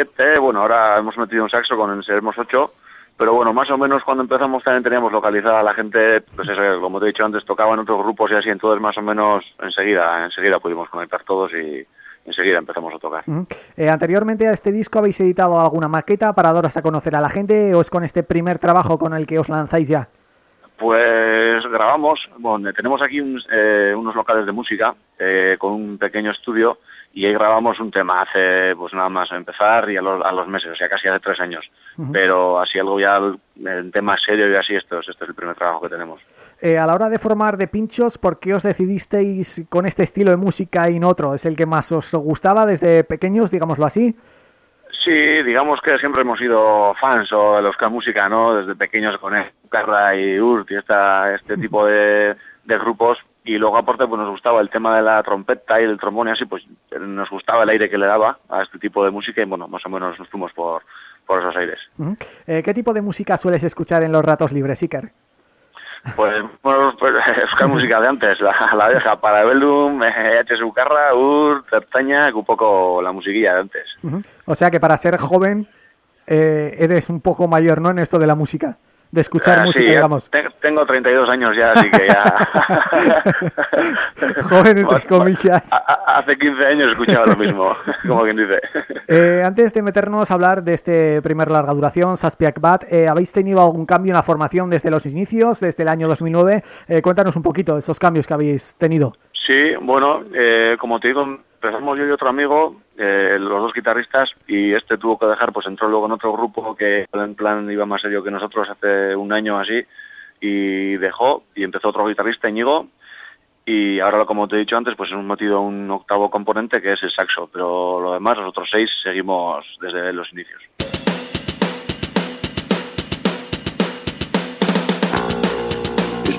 Speaker 9: siete, bueno, ahora hemos metido un saxo con seremos ocho, pero bueno, más o menos cuando empezamos también teníamos localizada a la gente, pues eso, como te he dicho antes, tocaban otros grupos y así, entonces más o menos enseguida, enseguida pudimos conectar todos y enseguida empezamos a tocar.
Speaker 1: Eh, anteriormente a este disco, ¿habéis editado alguna maqueta para daros a conocer a la gente o es con este primer trabajo con el que os lanzáis ya?
Speaker 9: Pues grabamos, bueno, tenemos aquí un- eh, unos locales de música eh, con un pequeño estudio y ahí grabamos un tema hace, pues nada más empezar y a los, a los meses, o sea, casi hace tres años. Pero así algo ya, en tema serio y así, esto, es- este es el primer trabajo que tenemos.
Speaker 1: Eh, a la hora de formar de pinchos, ¿por qué os decidisteis con este estilo de música y no otro? ¿Es el que más os gustaba desde pequeños, digámoslo así?
Speaker 9: Sí, digamos que siempre hemos sido fans o de los que música, ¿no? Desde pequeños con Carra y Urt y esta, este tipo de, de grupos. Y luego aparte pues nos gustaba el tema de la trompeta y el trombón y así, pues nos gustaba el aire que le daba a este tipo de música y bueno, más o menos nos fuimos por, por esos aires.
Speaker 1: Eh, ¿Qué tipo de música sueles escuchar en los ratos libres, Iker?
Speaker 9: Pues, bueno, pues buscar música de antes, la, la vieja, para Belum, H. Sucarra, Urt, Tertaña, un poco la musiquilla de antes.
Speaker 1: O sea que para ser joven eh, eres un poco mayor, ¿no? En esto de la música, de escuchar
Speaker 9: Ah,
Speaker 1: música,
Speaker 9: sí,
Speaker 1: digamos.
Speaker 9: te- tengo 32 años ya, así que ya...
Speaker 1: Joven, entre comillas.
Speaker 9: Hace 15 años escuchaba lo mismo, como quien dice.
Speaker 1: Eh, antes de meternos a hablar de este primer larga duración, Saspiak Bat, eh, ¿habéis tenido algún cambio en la formación desde los inicios, desde el año 2009? Eh, cuéntanos un poquito esos cambios que habéis tenido.
Speaker 9: Sí, bueno, eh, como te digo, empezamos yo y otro amigo, eh, los dos guitarristas, y este tuvo que dejar, pues entró luego en otro grupo que en plan iba más serio que nosotros hace un año así, y dejó, y empezó otro guitarrista, Íñigo, y ahora, como te he dicho antes, pues hemos metido un octavo componente que es el saxo, pero lo demás, los otros seis, seguimos desde los inicios.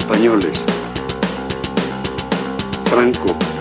Speaker 10: españoles. Franco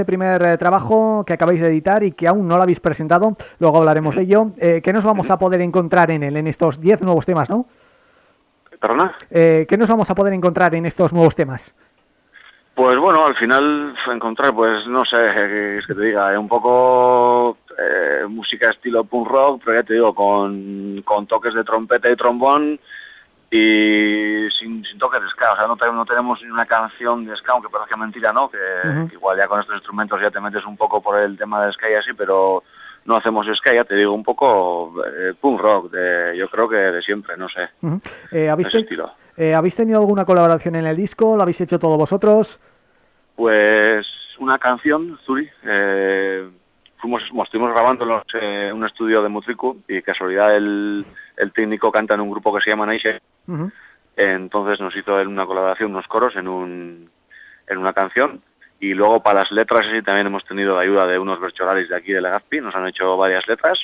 Speaker 1: este primer eh, trabajo que acabáis de editar y que aún no lo habéis presentado, luego hablaremos de ello, eh, ¿qué nos vamos a poder encontrar en él, en estos 10 nuevos temas, no?
Speaker 9: ¿Perdona?
Speaker 1: Eh, ¿Qué nos vamos a poder encontrar en estos nuevos temas?
Speaker 9: Pues bueno, al final encontrar, pues no sé, qué es que te diga, eh, un poco eh, música estilo punk rock, pero ya te digo, con, con toques de trompeta y trombón y sin, sin toques de ska, o sea, no, te- no tenemos ni una canción de ska, aunque parezca mentira, ¿no? Que, igual ya con estos instrumentos ya te metes un poco por el tema de ska y así, pero no hacemos ska, ya te digo, un poco eh, punk rock, de, yo creo que de siempre, no sé.
Speaker 1: Eh, ¿habéis,
Speaker 9: ese
Speaker 1: te-
Speaker 9: estilo.
Speaker 1: eh, ¿Habéis tenido alguna colaboración en el disco? ¿Lo habéis hecho todos vosotros?
Speaker 9: Pues una canción, Zuri, eh, fuimos, estuvimos grabando en eh, un estudio de Mutriku y casualidad el, el técnico canta en un grupo que se llama
Speaker 1: Ujú.
Speaker 9: entonces nos hizo él una colaboración, unos coros en, un, en una canción. Y luego para las letras sí también hemos tenido la ayuda de unos bercholaris de aquí de Legazpi, nos han hecho varias letras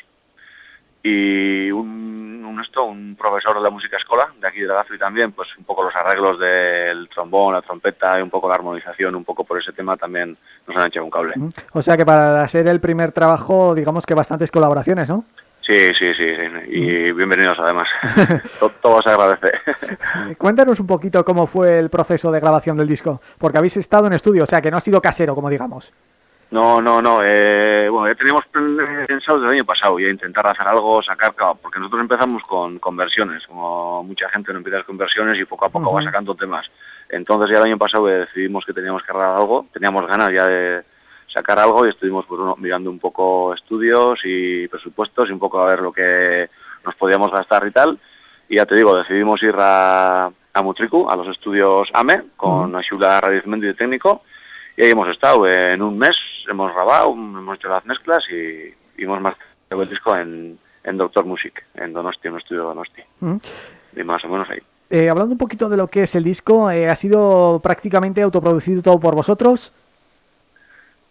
Speaker 9: y un, un, esto, un profesor de la música escola de aquí de Legazpi también, pues un poco los arreglos del trombón, la trompeta y un poco la armonización, un poco por ese tema también nos han echado un cable.
Speaker 1: O sea que para ser el primer trabajo, digamos que bastantes colaboraciones, ¿no?
Speaker 9: Sí, sí, sí, sí, y bienvenidos además. To- Todo se agradece.
Speaker 1: Cuéntanos un poquito cómo fue el proceso de grabación del disco, porque habéis estado en estudio, o sea que no ha sido casero, como digamos.
Speaker 9: No, no, no. Eh, bueno, ya teníamos pen- pensado desde el año pasado ya intentar hacer algo, sacar, porque nosotros empezamos con, con versiones, como mucha gente no empieza con versiones y poco a poco va sacando temas. Entonces ya el año pasado eh, decidimos que teníamos que grabar algo, teníamos ganas ya de sacar algo y estuvimos pues, uno, mirando un poco estudios y presupuestos y un poco a ver lo que nos podíamos gastar y tal. Y ya te digo, decidimos ir a, a Mutriku, a los estudios AME, con Ashula Radizmendi de técnico, y ahí hemos estado. En un mes hemos grabado, hemos hecho las mezclas y, y hemos masterizado el disco en, en Doctor Music, en Donosti, en un estudio de Donosti.
Speaker 1: Ujú.
Speaker 9: Y más o menos ahí.
Speaker 1: Eh, hablando un poquito de lo que es el disco, eh, ¿ha sido prácticamente autoproducido todo por vosotros?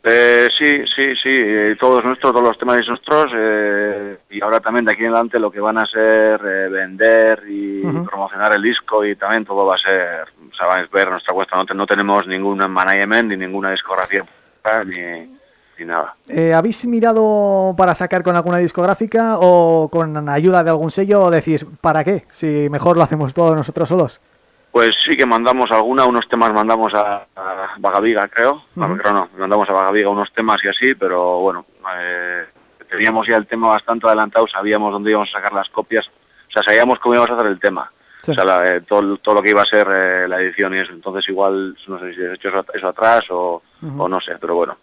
Speaker 9: Eh, sí, sí, sí, eh, todos nuestros, todos los temas nuestros eh, y ahora también de aquí en adelante lo que van a ser eh, vender y promocionar el disco y también todo va a ser, a ver nuestra cuesta, no, no tenemos ningún management ni ninguna discografía ni, ni nada.
Speaker 1: Eh, ¿Habéis mirado para sacar con alguna discográfica o con ayuda de algún sello o decís, ¿para qué? Si mejor lo hacemos todos nosotros solos.
Speaker 9: Pues sí que mandamos alguna, unos temas mandamos a, a Vagaviga, creo.
Speaker 1: Ujú.
Speaker 9: creo no, mandamos a Vagaviga unos temas y así, pero bueno, eh, teníamos ya el tema bastante adelantado, sabíamos dónde íbamos a sacar las copias, o sea, sabíamos cómo íbamos a hacer el tema.
Speaker 1: Sí.
Speaker 9: O sea, la- eh, todo, todo lo que iba a ser eh, la edición y eso. Entonces igual, no sé si has hecho eso, eso atrás o,
Speaker 1: Ujú.
Speaker 9: o no sé, pero bueno,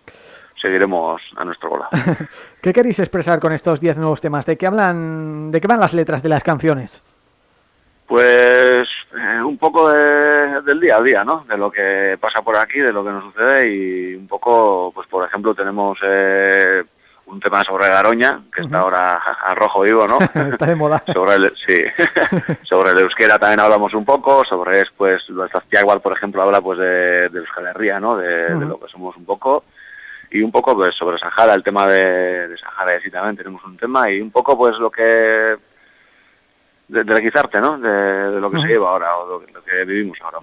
Speaker 9: seguiremos a nuestro bola.
Speaker 1: ¿Qué queréis expresar con estos 10 nuevos temas? ¿De qué hablan, de qué van las letras de las canciones?
Speaker 9: Pues eh, un poco de- del día a día, ¿no? De lo que pasa por aquí, de lo que nos sucede y un poco, pues por ejemplo tenemos eh, un tema sobre Garoña, que está ahora a rojo vivo, ¿no?
Speaker 1: Está de moda.
Speaker 9: sobre el, sí, sobre el euskera también hablamos un poco, sobre pues lo de igual por ejemplo habla pues de, de Euskal Herria, ¿no? De, lo que somos un poco y un poco pues sobre Sahara, el tema de, de Sahara y así también tenemos un tema y un poco pues lo que de, ¿no? De, de lo que se lleva ahora o lo, que- lo que vivimos ahora.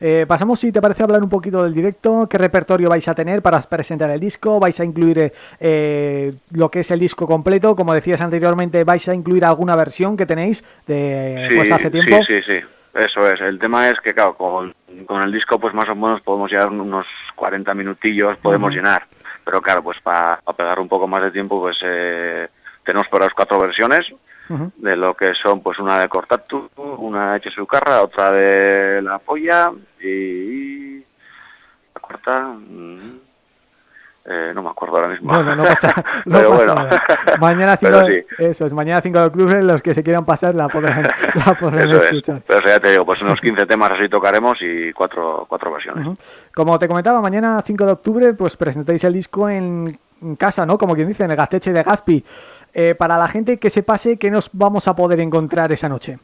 Speaker 1: Eh, pasamos, si te parece, a hablar un poquito del directo. ¿Qué repertorio vais a tener para presentar el disco? ¿Vais a incluir eh, eh, lo que es el disco completo? Como decías anteriormente, ¿vais a incluir alguna versión que tenéis de
Speaker 9: Sí,
Speaker 1: pues hace tiempo?
Speaker 9: Sí, sí, sí. Eso es. El tema es que, claro, con, con el disco, pues más o menos podemos llevar unos 40 minutillos, podemos llenar. Pero claro, pues para pegar un poco más de tiempo, pues eh, tenemos por las cuatro versiones De lo que son, pues una de Cortatu, una de Chesucarra, otra de La Polla y la cuarta... mm, eh, no me acuerdo ahora mismo.
Speaker 1: Bueno, no pasa, no
Speaker 9: Pero
Speaker 1: pasa
Speaker 9: bueno.
Speaker 1: nada. Mañana 5
Speaker 9: Pero
Speaker 1: de,
Speaker 9: sí.
Speaker 1: eso es, mañana 5 de octubre los que se quieran pasar la podrán, la podrán
Speaker 9: Eso es.
Speaker 1: escuchar.
Speaker 9: Pero eso ya te digo, pues unos 15 temas así tocaremos y cuatro, cuatro versiones.
Speaker 1: Ujú. Como te comentaba, mañana 5 de octubre pues presentáis el disco en, en casa, ¿no? Como quien dice, en el Gasteche de Gaspi. Eh, para la gente que se pase, ¿qué nos vamos a poder encontrar esa noche?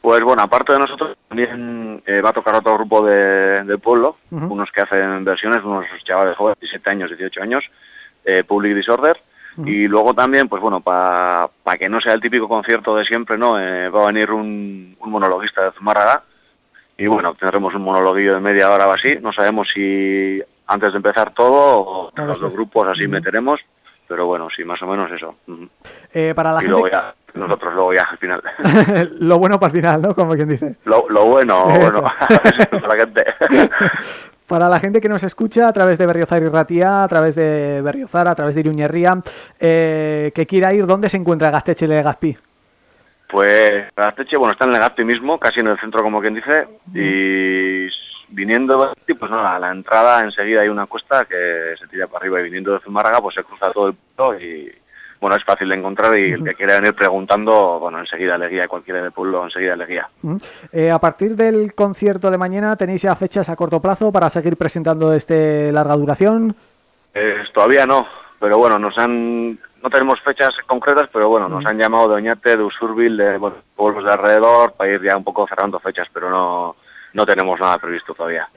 Speaker 9: Pues bueno, aparte de nosotros, también eh, va a tocar otro grupo de, pueblo, unos que hacen versiones, unos chavales jóvenes, 17 años, 18 años, eh, Public Disorder. Y luego también, pues bueno, para que no sea el típico concierto de siempre, ¿no? Eh, va a venir un, un monologuista de Zumárraga. Y bueno, tendremos un monologuillo de media hora o así. No sabemos si
Speaker 3: antes de empezar todo, los dos grupos así meteremos, pero bueno, sí, más o menos eso.
Speaker 1: Eh, para la
Speaker 3: y luego
Speaker 1: gente...
Speaker 3: ya, nosotros luego ya al final.
Speaker 1: lo bueno para el final, ¿no? Como quien dice.
Speaker 3: Lo, lo bueno, para la gente.
Speaker 1: Para la gente que nos escucha a través de Berriozar y Ratia, a través de Berriozar, a través de Iruñerría, eh, que quiera ir, ¿dónde se encuentra Gasteche de Gaspi?
Speaker 3: Pues Gasteche, bueno, está en Legazpi mismo, casi en el centro como quien dice, y viniendo pues nada, a la entrada enseguida hay una cuesta que se tira para arriba y viniendo de Zumárraga pues se cruza todo el pueblo y bueno, es fácil de encontrar y el que quiera venir preguntando, bueno, enseguida le guía, cualquiera del pueblo enseguida le guía.
Speaker 1: Eh, a partir del concierto de mañana, ¿tenéis ya fechas a corto plazo para seguir presentando este larga duración?
Speaker 3: Eh, todavía no, pero bueno, nos han, no tenemos fechas concretas, pero bueno, nos han llamado de Oñate, de Usurbil, de bueno, pueblos de alrededor, para ir ya un poco cerrando fechas, pero no, no tenemos nada previsto todavía.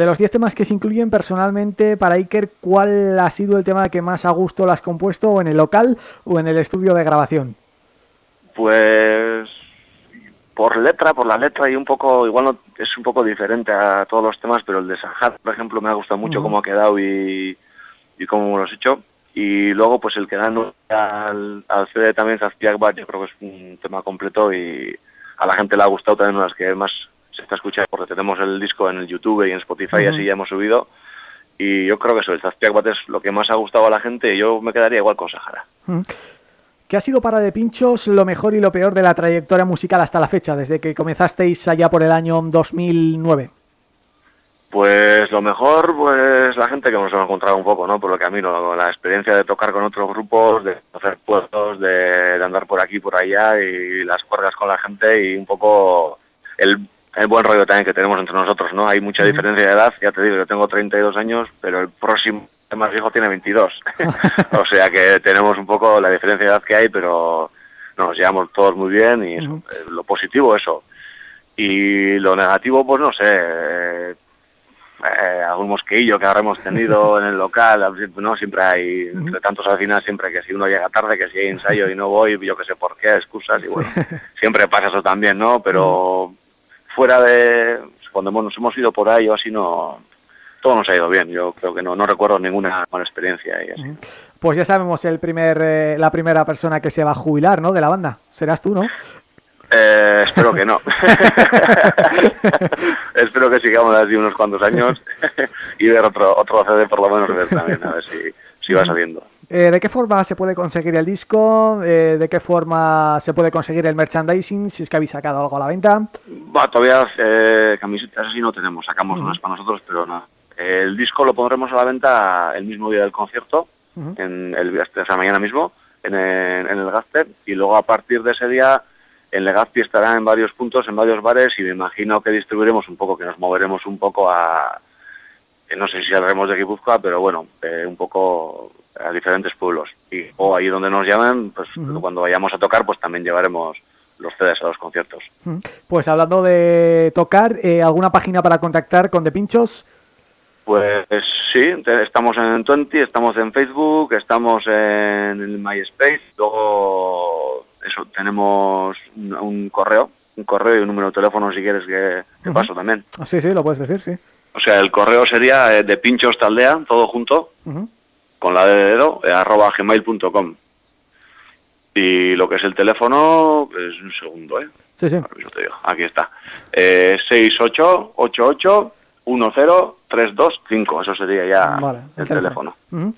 Speaker 1: De los 10 temas que se incluyen personalmente para Iker, ¿cuál ha sido el tema que más a gusto lo has compuesto o en el local o en el estudio de grabación?
Speaker 9: Pues por letra, por la letra y un poco, igual no, es un poco diferente a todos los temas, pero el de Sahar, por ejemplo, me ha gustado mucho
Speaker 1: Ujú.
Speaker 9: cómo ha quedado y, y cómo lo has hecho. Y luego, pues el que da nombre al, al CD también, Zazpiak yo creo que es un tema completo y a la gente le ha gustado también las que más se está escuchando, porque tenemos el disco en el YouTube y en Spotify,
Speaker 1: Ujú.
Speaker 9: así ya hemos subido. Y yo creo que eso, el Zazpiak Bat es lo que más ha gustado a la gente y yo me quedaría igual con Sahara.
Speaker 1: ¿Qué ha sido para De Pinchos lo mejor y lo peor de la trayectoria musical hasta la fecha, desde que comenzasteis allá por el año 2009?
Speaker 9: Pues lo mejor, pues la gente que nos hemos encontrado un poco, ¿no? Por el camino, la experiencia de tocar con otros grupos, de hacer puestos, de, de andar por aquí, por allá y las cuerdas con la gente y un poco el, el buen rollo también que tenemos entre nosotros, ¿no? Hay mucha diferencia de edad, ya te digo, yo tengo 32 años, pero el próximo más viejo tiene 22. o sea que tenemos un poco la diferencia de edad que hay, pero nos llevamos todos muy bien y eso, eh, lo positivo eso. Y lo negativo, pues no sé, eh, eh, algún mosqueillo que habremos tenido en el local, no siempre hay, entre tantos al final siempre que si uno llega tarde, que si hay ensayo y no voy, yo que sé por qué, excusas y bueno, siempre pasa eso también, ¿no? Pero fuera de cuando hemos- nos hemos ido por ahí o así no todo nos ha ido bien, yo creo que no, no recuerdo ninguna mala experiencia y así.
Speaker 1: Pues ya sabemos el primer eh, la primera persona que se va a jubilar, ¿no? De la banda. Serás tú, ¿no?
Speaker 9: Eh, espero que no. espero que sigamos así unos cuantos años y ver otro otro CD por lo menos ver también, a ver si, si va saliendo.
Speaker 1: Eh, ¿De qué forma se puede conseguir el disco? Eh, ¿De qué forma se puede conseguir el merchandising? Si es que habéis sacado algo a la venta.
Speaker 9: Va, todavía eh, camisetas así no tenemos, sacamos
Speaker 1: Ujú.
Speaker 9: unas para nosotros, pero no. El disco lo pondremos a la venta el mismo día del concierto, en el, o sea, mañana mismo, en el, en el Gazper, y luego a partir de ese día en Legazpi estará en varios puntos, en varios bares, y me imagino que distribuiremos un poco, que nos moveremos un poco a, no sé si saldremos de Guipúzcoa, pero bueno, eh, un poco a diferentes pueblos. Y o ahí donde nos llamen, pues cuando vayamos a tocar, pues también llevaremos los CDs a los conciertos.
Speaker 1: Pues hablando de tocar, eh, ¿alguna página para contactar con De Pinchos?
Speaker 9: Pues sí, estamos en Twenty, estamos en Facebook, estamos en MySpace, luego eso tenemos un, un correo, un correo y un número de teléfono si quieres que te paso también.
Speaker 1: Sí, sí, lo puedes decir, sí.
Speaker 9: O sea, el correo sería eh, de pinchos taldea, todo junto, con la de dedo, eh, arroba gmail.com. Y lo que es el teléfono, es un segundo, ¿eh?
Speaker 1: Sí, sí.
Speaker 9: Te digo, aquí está. Eh, 6888-103225, eso sería ya
Speaker 1: Vale, el
Speaker 9: el
Speaker 1: teléfono. Ujú.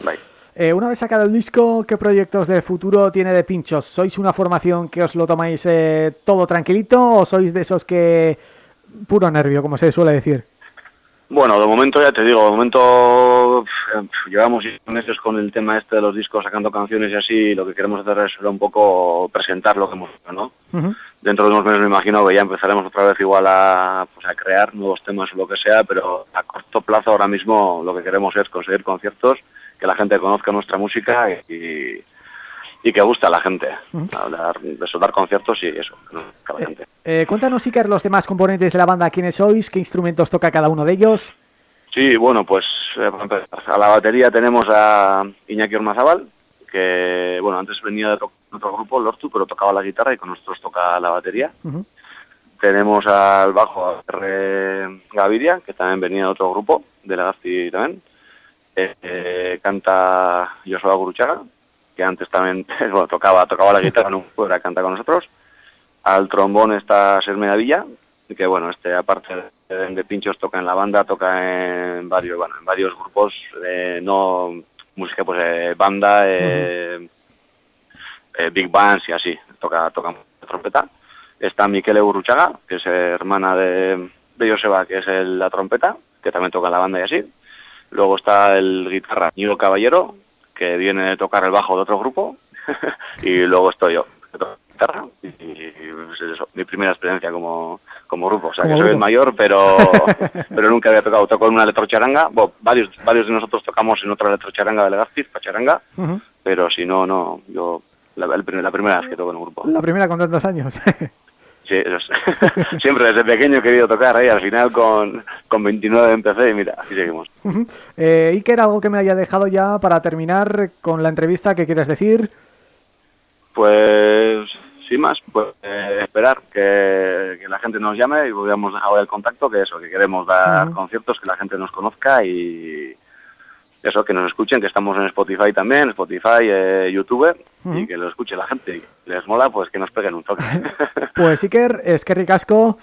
Speaker 1: Eh, una vez sacado el disco, ¿qué proyectos de futuro tiene de pinchos? ¿Sois una formación que os lo tomáis eh, todo tranquilito o sois de esos que puro nervio, como se suele decir?
Speaker 9: Bueno, de momento ya te digo, de momento eh, llevamos meses con el tema este de los discos sacando canciones y así, lo que queremos hacer es un poco presentar lo que hemos hecho, ¿no? Dentro de unos meses me imagino que ya empezaremos otra vez igual a, pues, a crear nuevos temas o lo que sea, pero a corto plazo ahora mismo lo que queremos es conseguir conciertos, que la gente conozca nuestra música y, y que guste a la gente. Hablar, de eso, dar conciertos y eso, que la gente.
Speaker 1: Eh, cuéntanos, Iker, los demás componentes de la banda, quiénes sois, qué instrumentos toca cada uno de ellos.
Speaker 9: Sí, bueno, pues eh, a la batería tenemos a Iñaki Ormazábal, que bueno, antes venía de otro grupo, Lortu, pero tocaba la guitarra y con nosotros toca la batería. Tenemos al bajo a R. Gaviria, que también venía de otro grupo, de Legazpi también. Eh, eh, canta Joshua Guruchaga, que antes también bueno, tocaba tocaba la guitarra en un ahora canta con nosotros. Al trombón está Sermea Villa, que bueno, este aparte de, de pinchos toca en la banda, toca en varios, bueno, en varios grupos, eh, no música pues eh, banda, eh, eh, big bands y así, toca toca trompeta. Está Miquele Urruchaga, que es hermana de, de Joseba, que es el- la trompeta, que también toca en la banda y así. Luego está el guitarra Ñigo Caballero, que viene de tocar el bajo de otro grupo. y luego estoy yo, que toco guitarra. Y, y, pues es eso, mi primera experiencia como, como grupo. O sea, que soy el mayor, pero, pero nunca había tocado. Toco en una electrocharanga. Bueno, varios, varios de nosotros tocamos en otra electrocharanga de Legazpi, Pacharanga.
Speaker 1: Ujú.
Speaker 9: Pero si no, no, yo la, la primera vez que toco en un grupo.
Speaker 1: La primera con tantos años.
Speaker 9: Sí,
Speaker 3: es. siempre desde pequeño he querido tocar ahí, al final con, con 29 empecé y mira, así seguimos.
Speaker 1: Ujú. eh, Iker, algo que me haya dejado ya para terminar con la entrevista, ¿qué quieres decir?
Speaker 3: Pues, sin más, pues eh, esperar que, que la gente nos llame y podríamos dejar el contacto, que eso, que queremos dar conciertos, que la gente nos conozca y eso, que nos escuchen, que estamos en Spotify también, Spotify, eh, YouTube, y que lo escuche la gente. Les mola, pues que nos peguen un toque.
Speaker 1: Pues Iker, es que ricasco,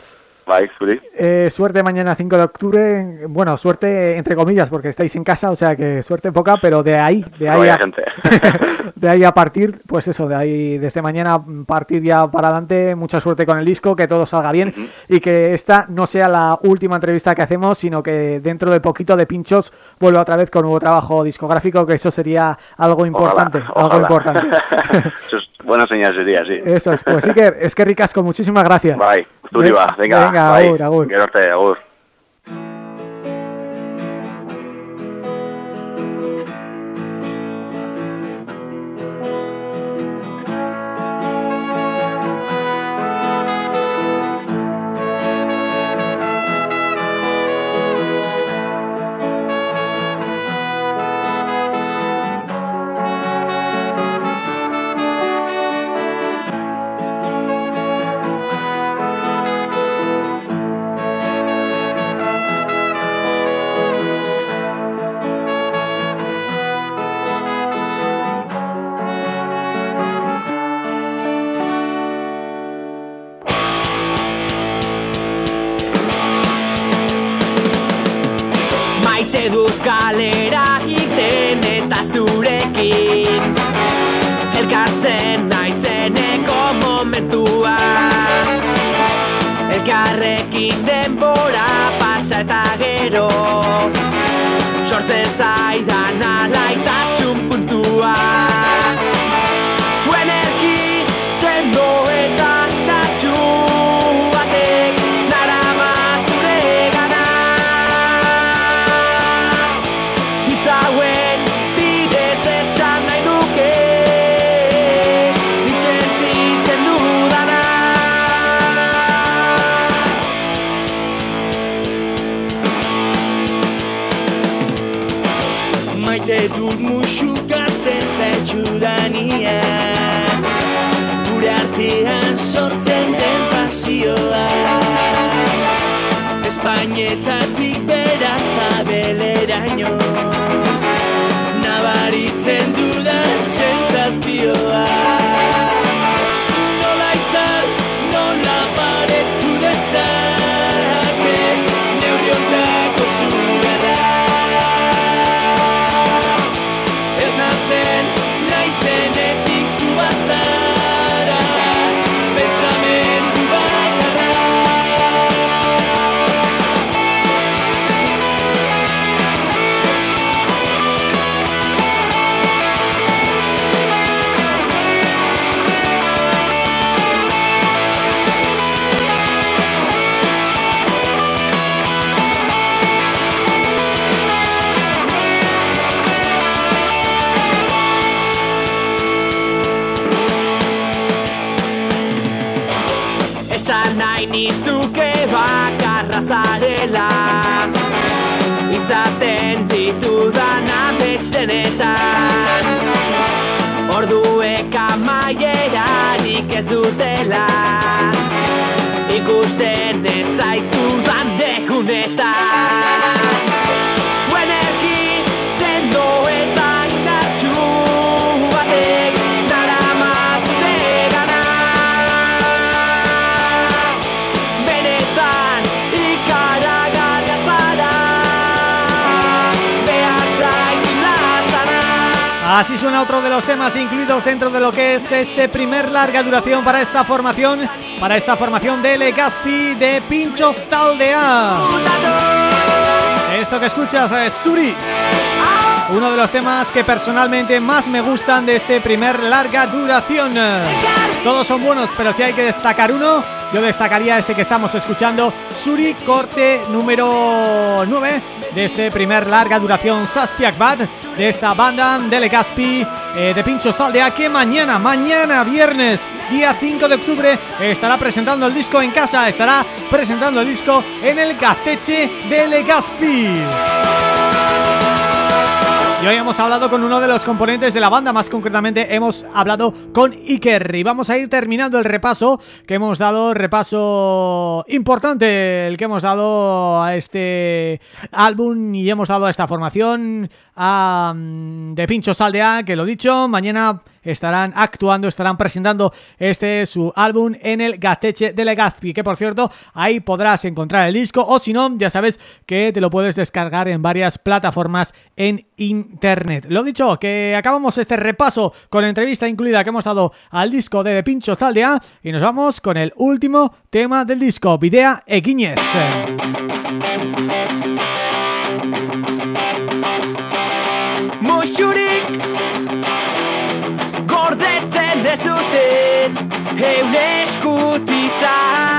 Speaker 1: Eh, suerte mañana 5 de octubre, bueno, suerte entre comillas porque estáis en casa, o sea que suerte poca, pero de ahí, de ahí a,
Speaker 3: gente.
Speaker 1: de ahí a partir, pues eso, de ahí desde mañana partir ya para adelante, mucha suerte con el disco, que todo salga bien y que esta no sea la última entrevista que hacemos, sino que dentro de poquito de pinchos vuelva otra vez con nuevo trabajo discográfico, que eso sería algo importante,
Speaker 3: Ojalá,
Speaker 1: algo importante.
Speaker 3: Eso es buena señal sería, sí.
Speaker 1: Eso es, pues Iker, es que ricasco, muchísimas gracias.
Speaker 3: Bye. Va, venga.
Speaker 1: Venga,
Speaker 3: bye.
Speaker 1: agur, agur.
Speaker 3: Gero arte, agur.
Speaker 11: dela. Ikusten ez zaitu dan degunetan
Speaker 1: Así suena otro de los temas incluidos dentro de lo que es este primer larga duración para esta formación, para esta formación de Legazpi de Pinchos Taldea. Esto que escuchas es Suri. uno de los temas que personalmente más me gustan de este primer larga duración. Todos son buenos, pero si hay que destacar uno, yo destacaría este que estamos escuchando, Suri Corte número 9 de este primer larga duración Saspiak Bad de esta banda de Legazpi eh, de Pincho Saldea que mañana, mañana viernes día 5 de octubre estará presentando el disco en casa, estará presentando el disco en el Gateche de Legazpi. Y hoy hemos hablado con uno de los componentes de la banda, más concretamente hemos hablado con Iker y vamos a ir terminando el repaso que hemos dado, repaso importante el que hemos dado a este álbum y hemos dado a esta formación a, mm, de Pincho Saldea, que lo dicho, mañana estarán actuando, estarán presentando este su álbum en el Gateche de Legazpi, que por cierto, ahí podrás encontrar el disco o si no, ya sabes que te lo puedes descargar en varias plataformas en internet. Lo dicho, que acabamos este repaso con la entrevista incluida que hemos dado al disco de, de Pincho Zaldea y nos vamos con el último tema del disco, Videa Eguiñez.
Speaker 3: He
Speaker 1: nezkutitza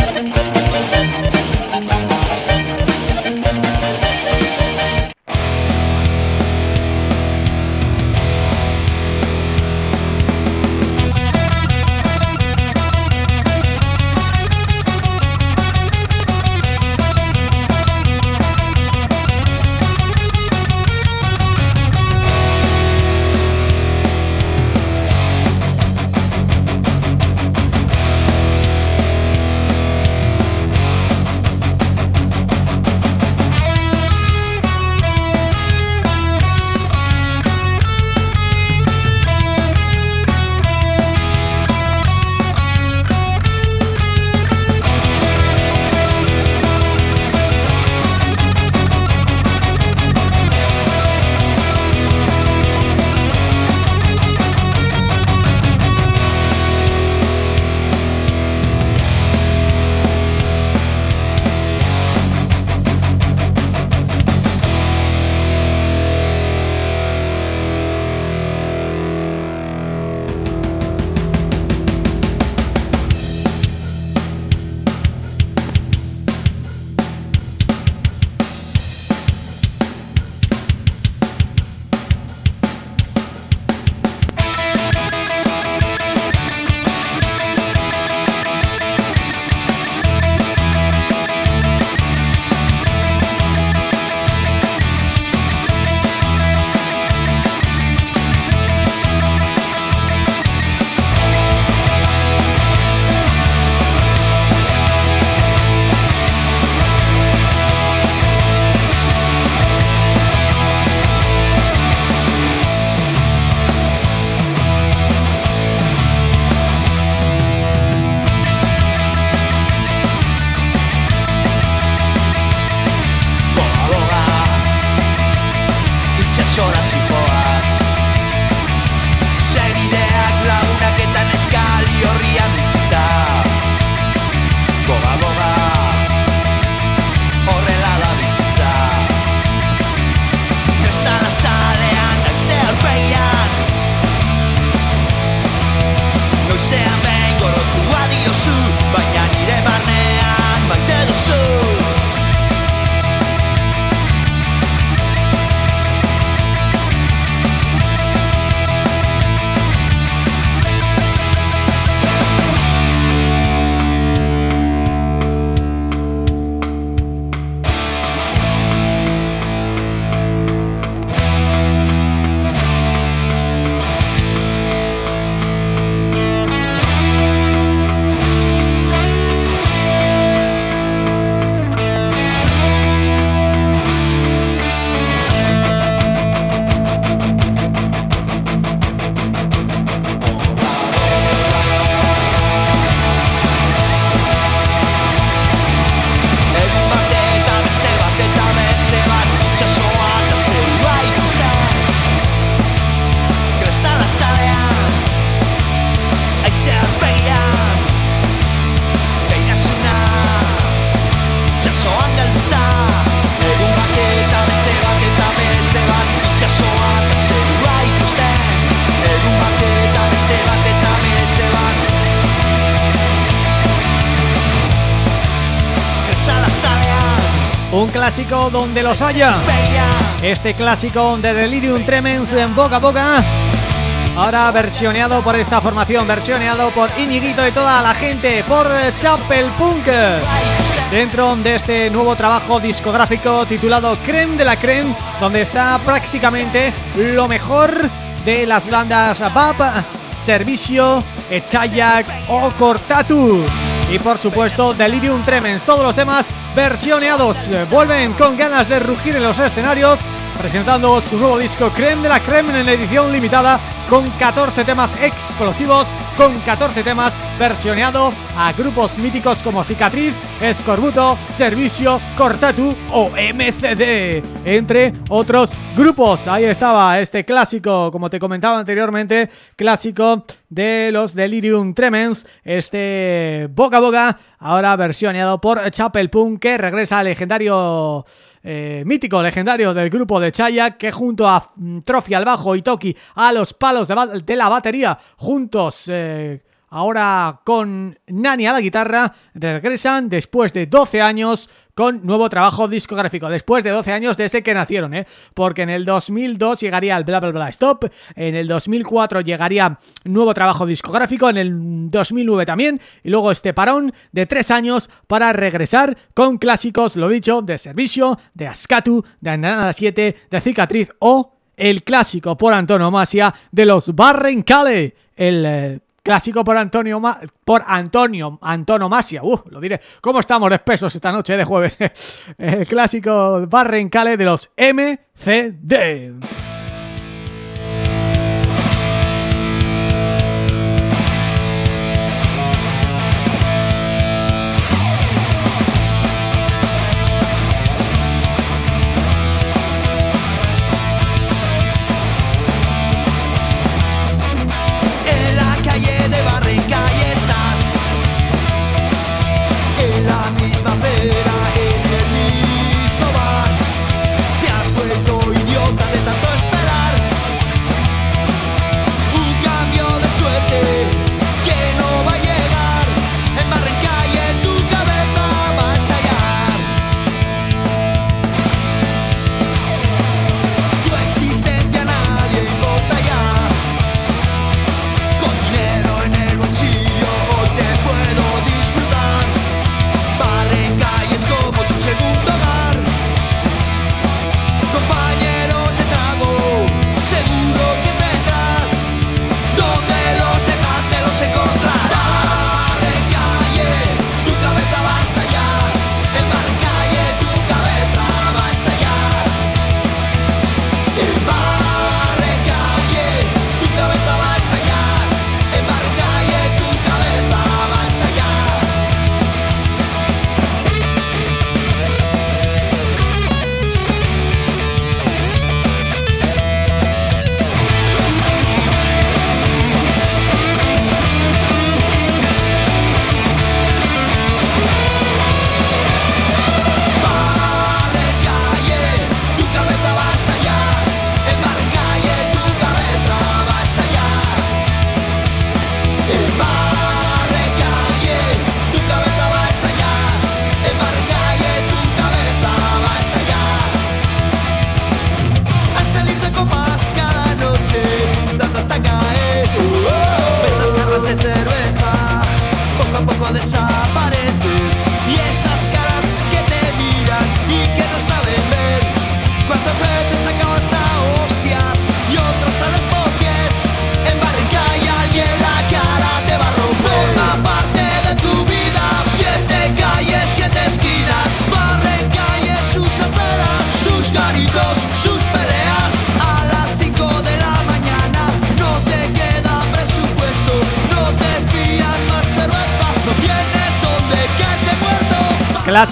Speaker 1: clásico donde los haya. Este clásico de Delirium Tremens en boca a boca. Ahora versioneado por esta formación Versioneado por Iñiguito y toda la gente Por Chapel Punk. Dentro de este nuevo trabajo discográfico Titulado Creme de la Creme Donde está prácticamente lo mejor de las bandas BAP Servicio, Echayak o Cortatu. Y por supuesto Delirium Tremens, todos los temas versioneados. Vuelven con ganas de rugir en los escenarios presentando su nuevo disco Creme de la Creme en edición limitada con 14 temas explosivos con 14 temas versioneado a grupos míticos como Cicatriz, Escorbuto, Servicio, Cortatu o MCD, entre otros grupos. Ahí estaba este clásico, como te comentaba anteriormente, clásico de los Delirium Tremens, este Boca a Boca, ahora versioneado por Chapel Punk, que regresa al legendario... Eh, mítico, legendario del grupo de Chaya que junto a mm, Trophy al bajo y Toki a los palos de, de la batería juntos eh, ahora con Nani a la guitarra regresan después de 12 años con nuevo trabajo discográfico, después de 12 años desde que nacieron, ¿eh? porque en el 2002 llegaría el Bla Bla Bla Stop, en el 2004 llegaría nuevo trabajo discográfico, en el 2009 también, y luego este parón de 3 años para regresar con clásicos, lo dicho, de Servicio, de Ascatu, de Andanada 7, de Cicatriz o el clásico por antonomasia de los Barrencale, el... Clásico por Antonio por Antonio Antonomasia, uh, lo diré, ¿cómo estamos de espesos esta noche de jueves? El clásico Barrencale de los MCD.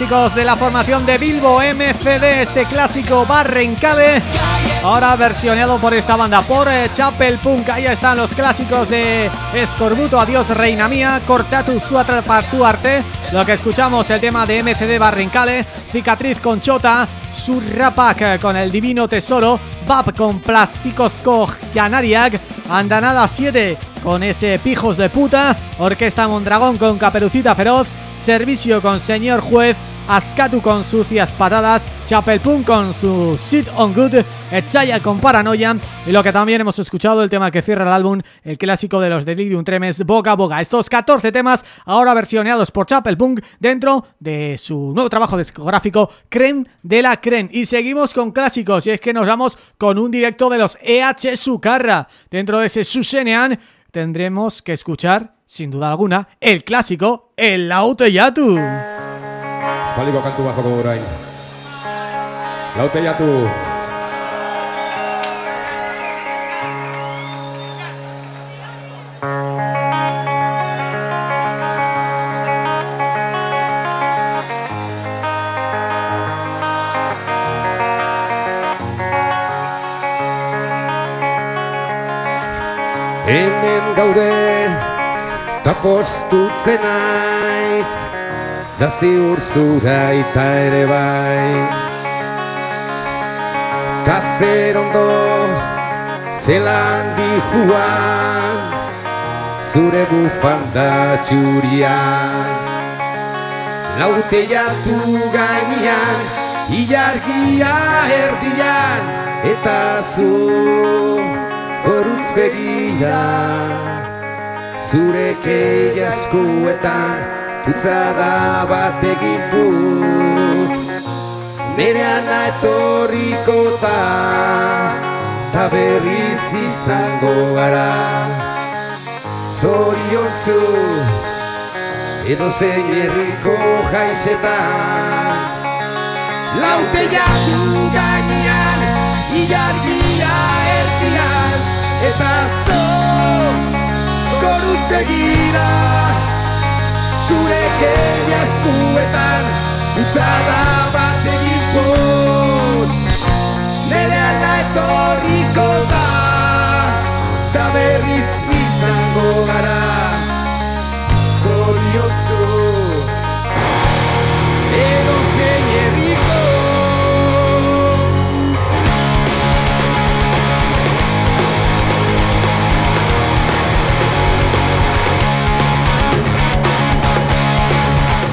Speaker 3: De la
Speaker 1: formación de Bilbo MCD, este clásico Barrencale Ahora versioneado por esta banda, por eh, Chapel Punk. Ahí están los clásicos de Escorbuto, Adiós Reina Mía Cortatu Suatra tu arte Lo que escuchamos, el tema de MCD Barrencale Cicatriz con Chota Surrapak eh, con el Divino Tesoro Bab con Plásticos Yanariak Andanada 7 con ese Pijos de Puta Orquesta Mondragón con Caperucita Feroz Servicio con Señor Juez Ascatu con Sucias Patadas Chapel Punk con su Sit on Good Echaya con Paranoia y lo que también hemos escuchado, el tema que cierra el álbum el clásico de los Delirium Tremens Boca a Boca. Estos 14 temas ahora versioneados por Chapel Punk dentro de su nuevo trabajo discográfico Cren de la Cren y seguimos con clásicos y es que nos vamos con un directo de los EH Sucarra dentro de ese Susenean tendremos que escuchar sin duda alguna, el clásico El Laute Yatu.
Speaker 12: Aspaldiko kantu bat joko orain. Laute jatu. Hemen gaude, tapostutzen aiz, Da ziur zura eta ere bai Ta zer ondo Zelan di juan Zure bufanda txurian Laute jatu gainean Ilargia erdian Eta zu Gorutz begira Zure keiaskuetan Putzada bat egin putz. Nere ana etorriko da Ta berriz izango gara. Zoriontzu Edo zein herriko jaizetan Laute jatu gainean Ilargia erdian Eta zo Gorut begira Zure keia eskuetan Utzada bat egin Nere ala etorriko da Ta berriz izango gara. Zoriotzu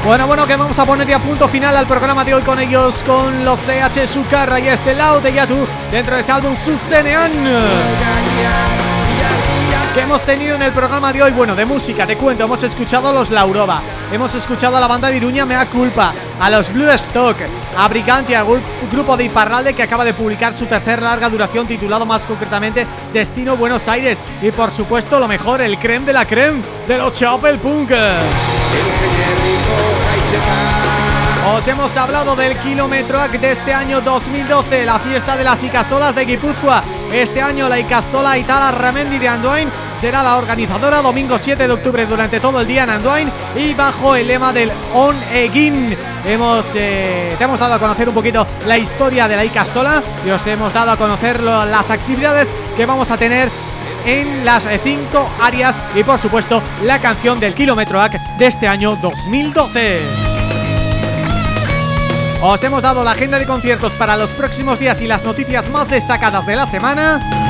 Speaker 1: Bueno, bueno, que vamos a poner ya punto final al programa de hoy con ellos, con los CH Sucarra y este lado de Yatu, dentro de ese álbum Susenean que hemos tenido en el programa de hoy, bueno, de música, te cuento, hemos escuchado a los Lauroba, hemos escuchado a la banda de Iruña Mea Culpa, a los Blue Stock, a Briganti, al gru- grupo de Iparralde que acaba de publicar su tercer larga duración titulado más concretamente Destino Buenos Aires y por supuesto lo mejor, el creme de la creme de los Chapel Punk. Os hemos hablado del Kilometroac de este año 2012, la fiesta de las Icastolas de Guipúzcoa. Este año la Icastola Itala Ramendi de Andoain será la organizadora domingo 7 de octubre durante todo el día en Andoain y bajo el lema del On Egin. Hemos, eh, te hemos dado a conocer un poquito la historia de la Icastola y os hemos dado a conocer lo- las actividades que vamos a tener en las eh, cinco áreas y por supuesto la canción del Kilometroac de este año 2012. Os hemos dado la agenda de conciertos para los próximos días y las noticias más destacadas de la semana.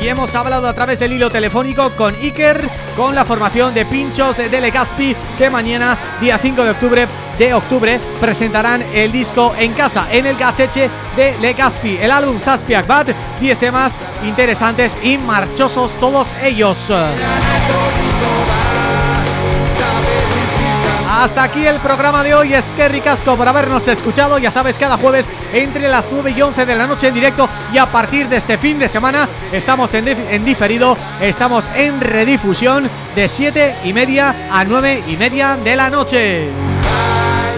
Speaker 1: Y hemos hablado a través del hilo telefónico con Iker, con la formación de Pinchos de Legazpi, que mañana, día 5 de octubre, de octubre, presentarán el disco en casa, en el Gateche de Legazpi, el álbum Saspiak Bat, 10 temas interesantes y marchosos todos ellos. Hasta aquí el programa de hoy, es que ricasco por habernos escuchado, ya sabes, cada jueves entre las 9 y 11 de la noche en directo. Y a partir de este fin de semana estamos en, en diferido, estamos en redifusión de 7 y media a 9 y media de la noche.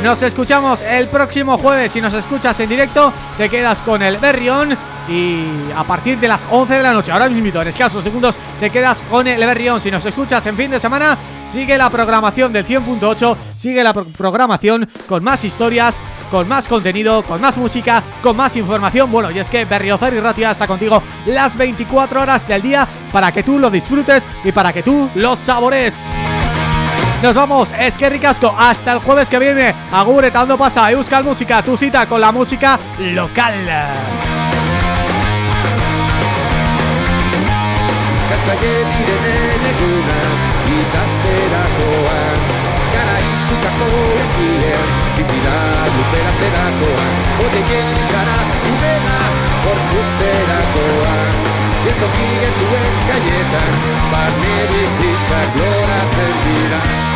Speaker 1: Nos escuchamos el próximo jueves, si nos escuchas en directo te quedas con el Berrión y a partir de las 11 de la noche, ahora mismo en escasos segundos te quedas con el Berrión, si nos escuchas en fin de semana sigue la programación del 100.8, sigue la pro- programación con más historias, con más contenido, con más música, con más información, bueno y es que Berriozar y Ratia está contigo las 24 horas del día para que tú lo disfrutes y para que tú lo sabores. Nos vamos, es que ricasco, hasta el jueves que viene. Agur eta ondo pasa, Euskal Música, tu cita con la música local.
Speaker 12: Ja ke diré Ikasterakoan Gara ikutako ekilean estar luperatzerakoan carajo, gara ubera aquí, visidad, supera gaietan Barne bizitzak loratzen dira y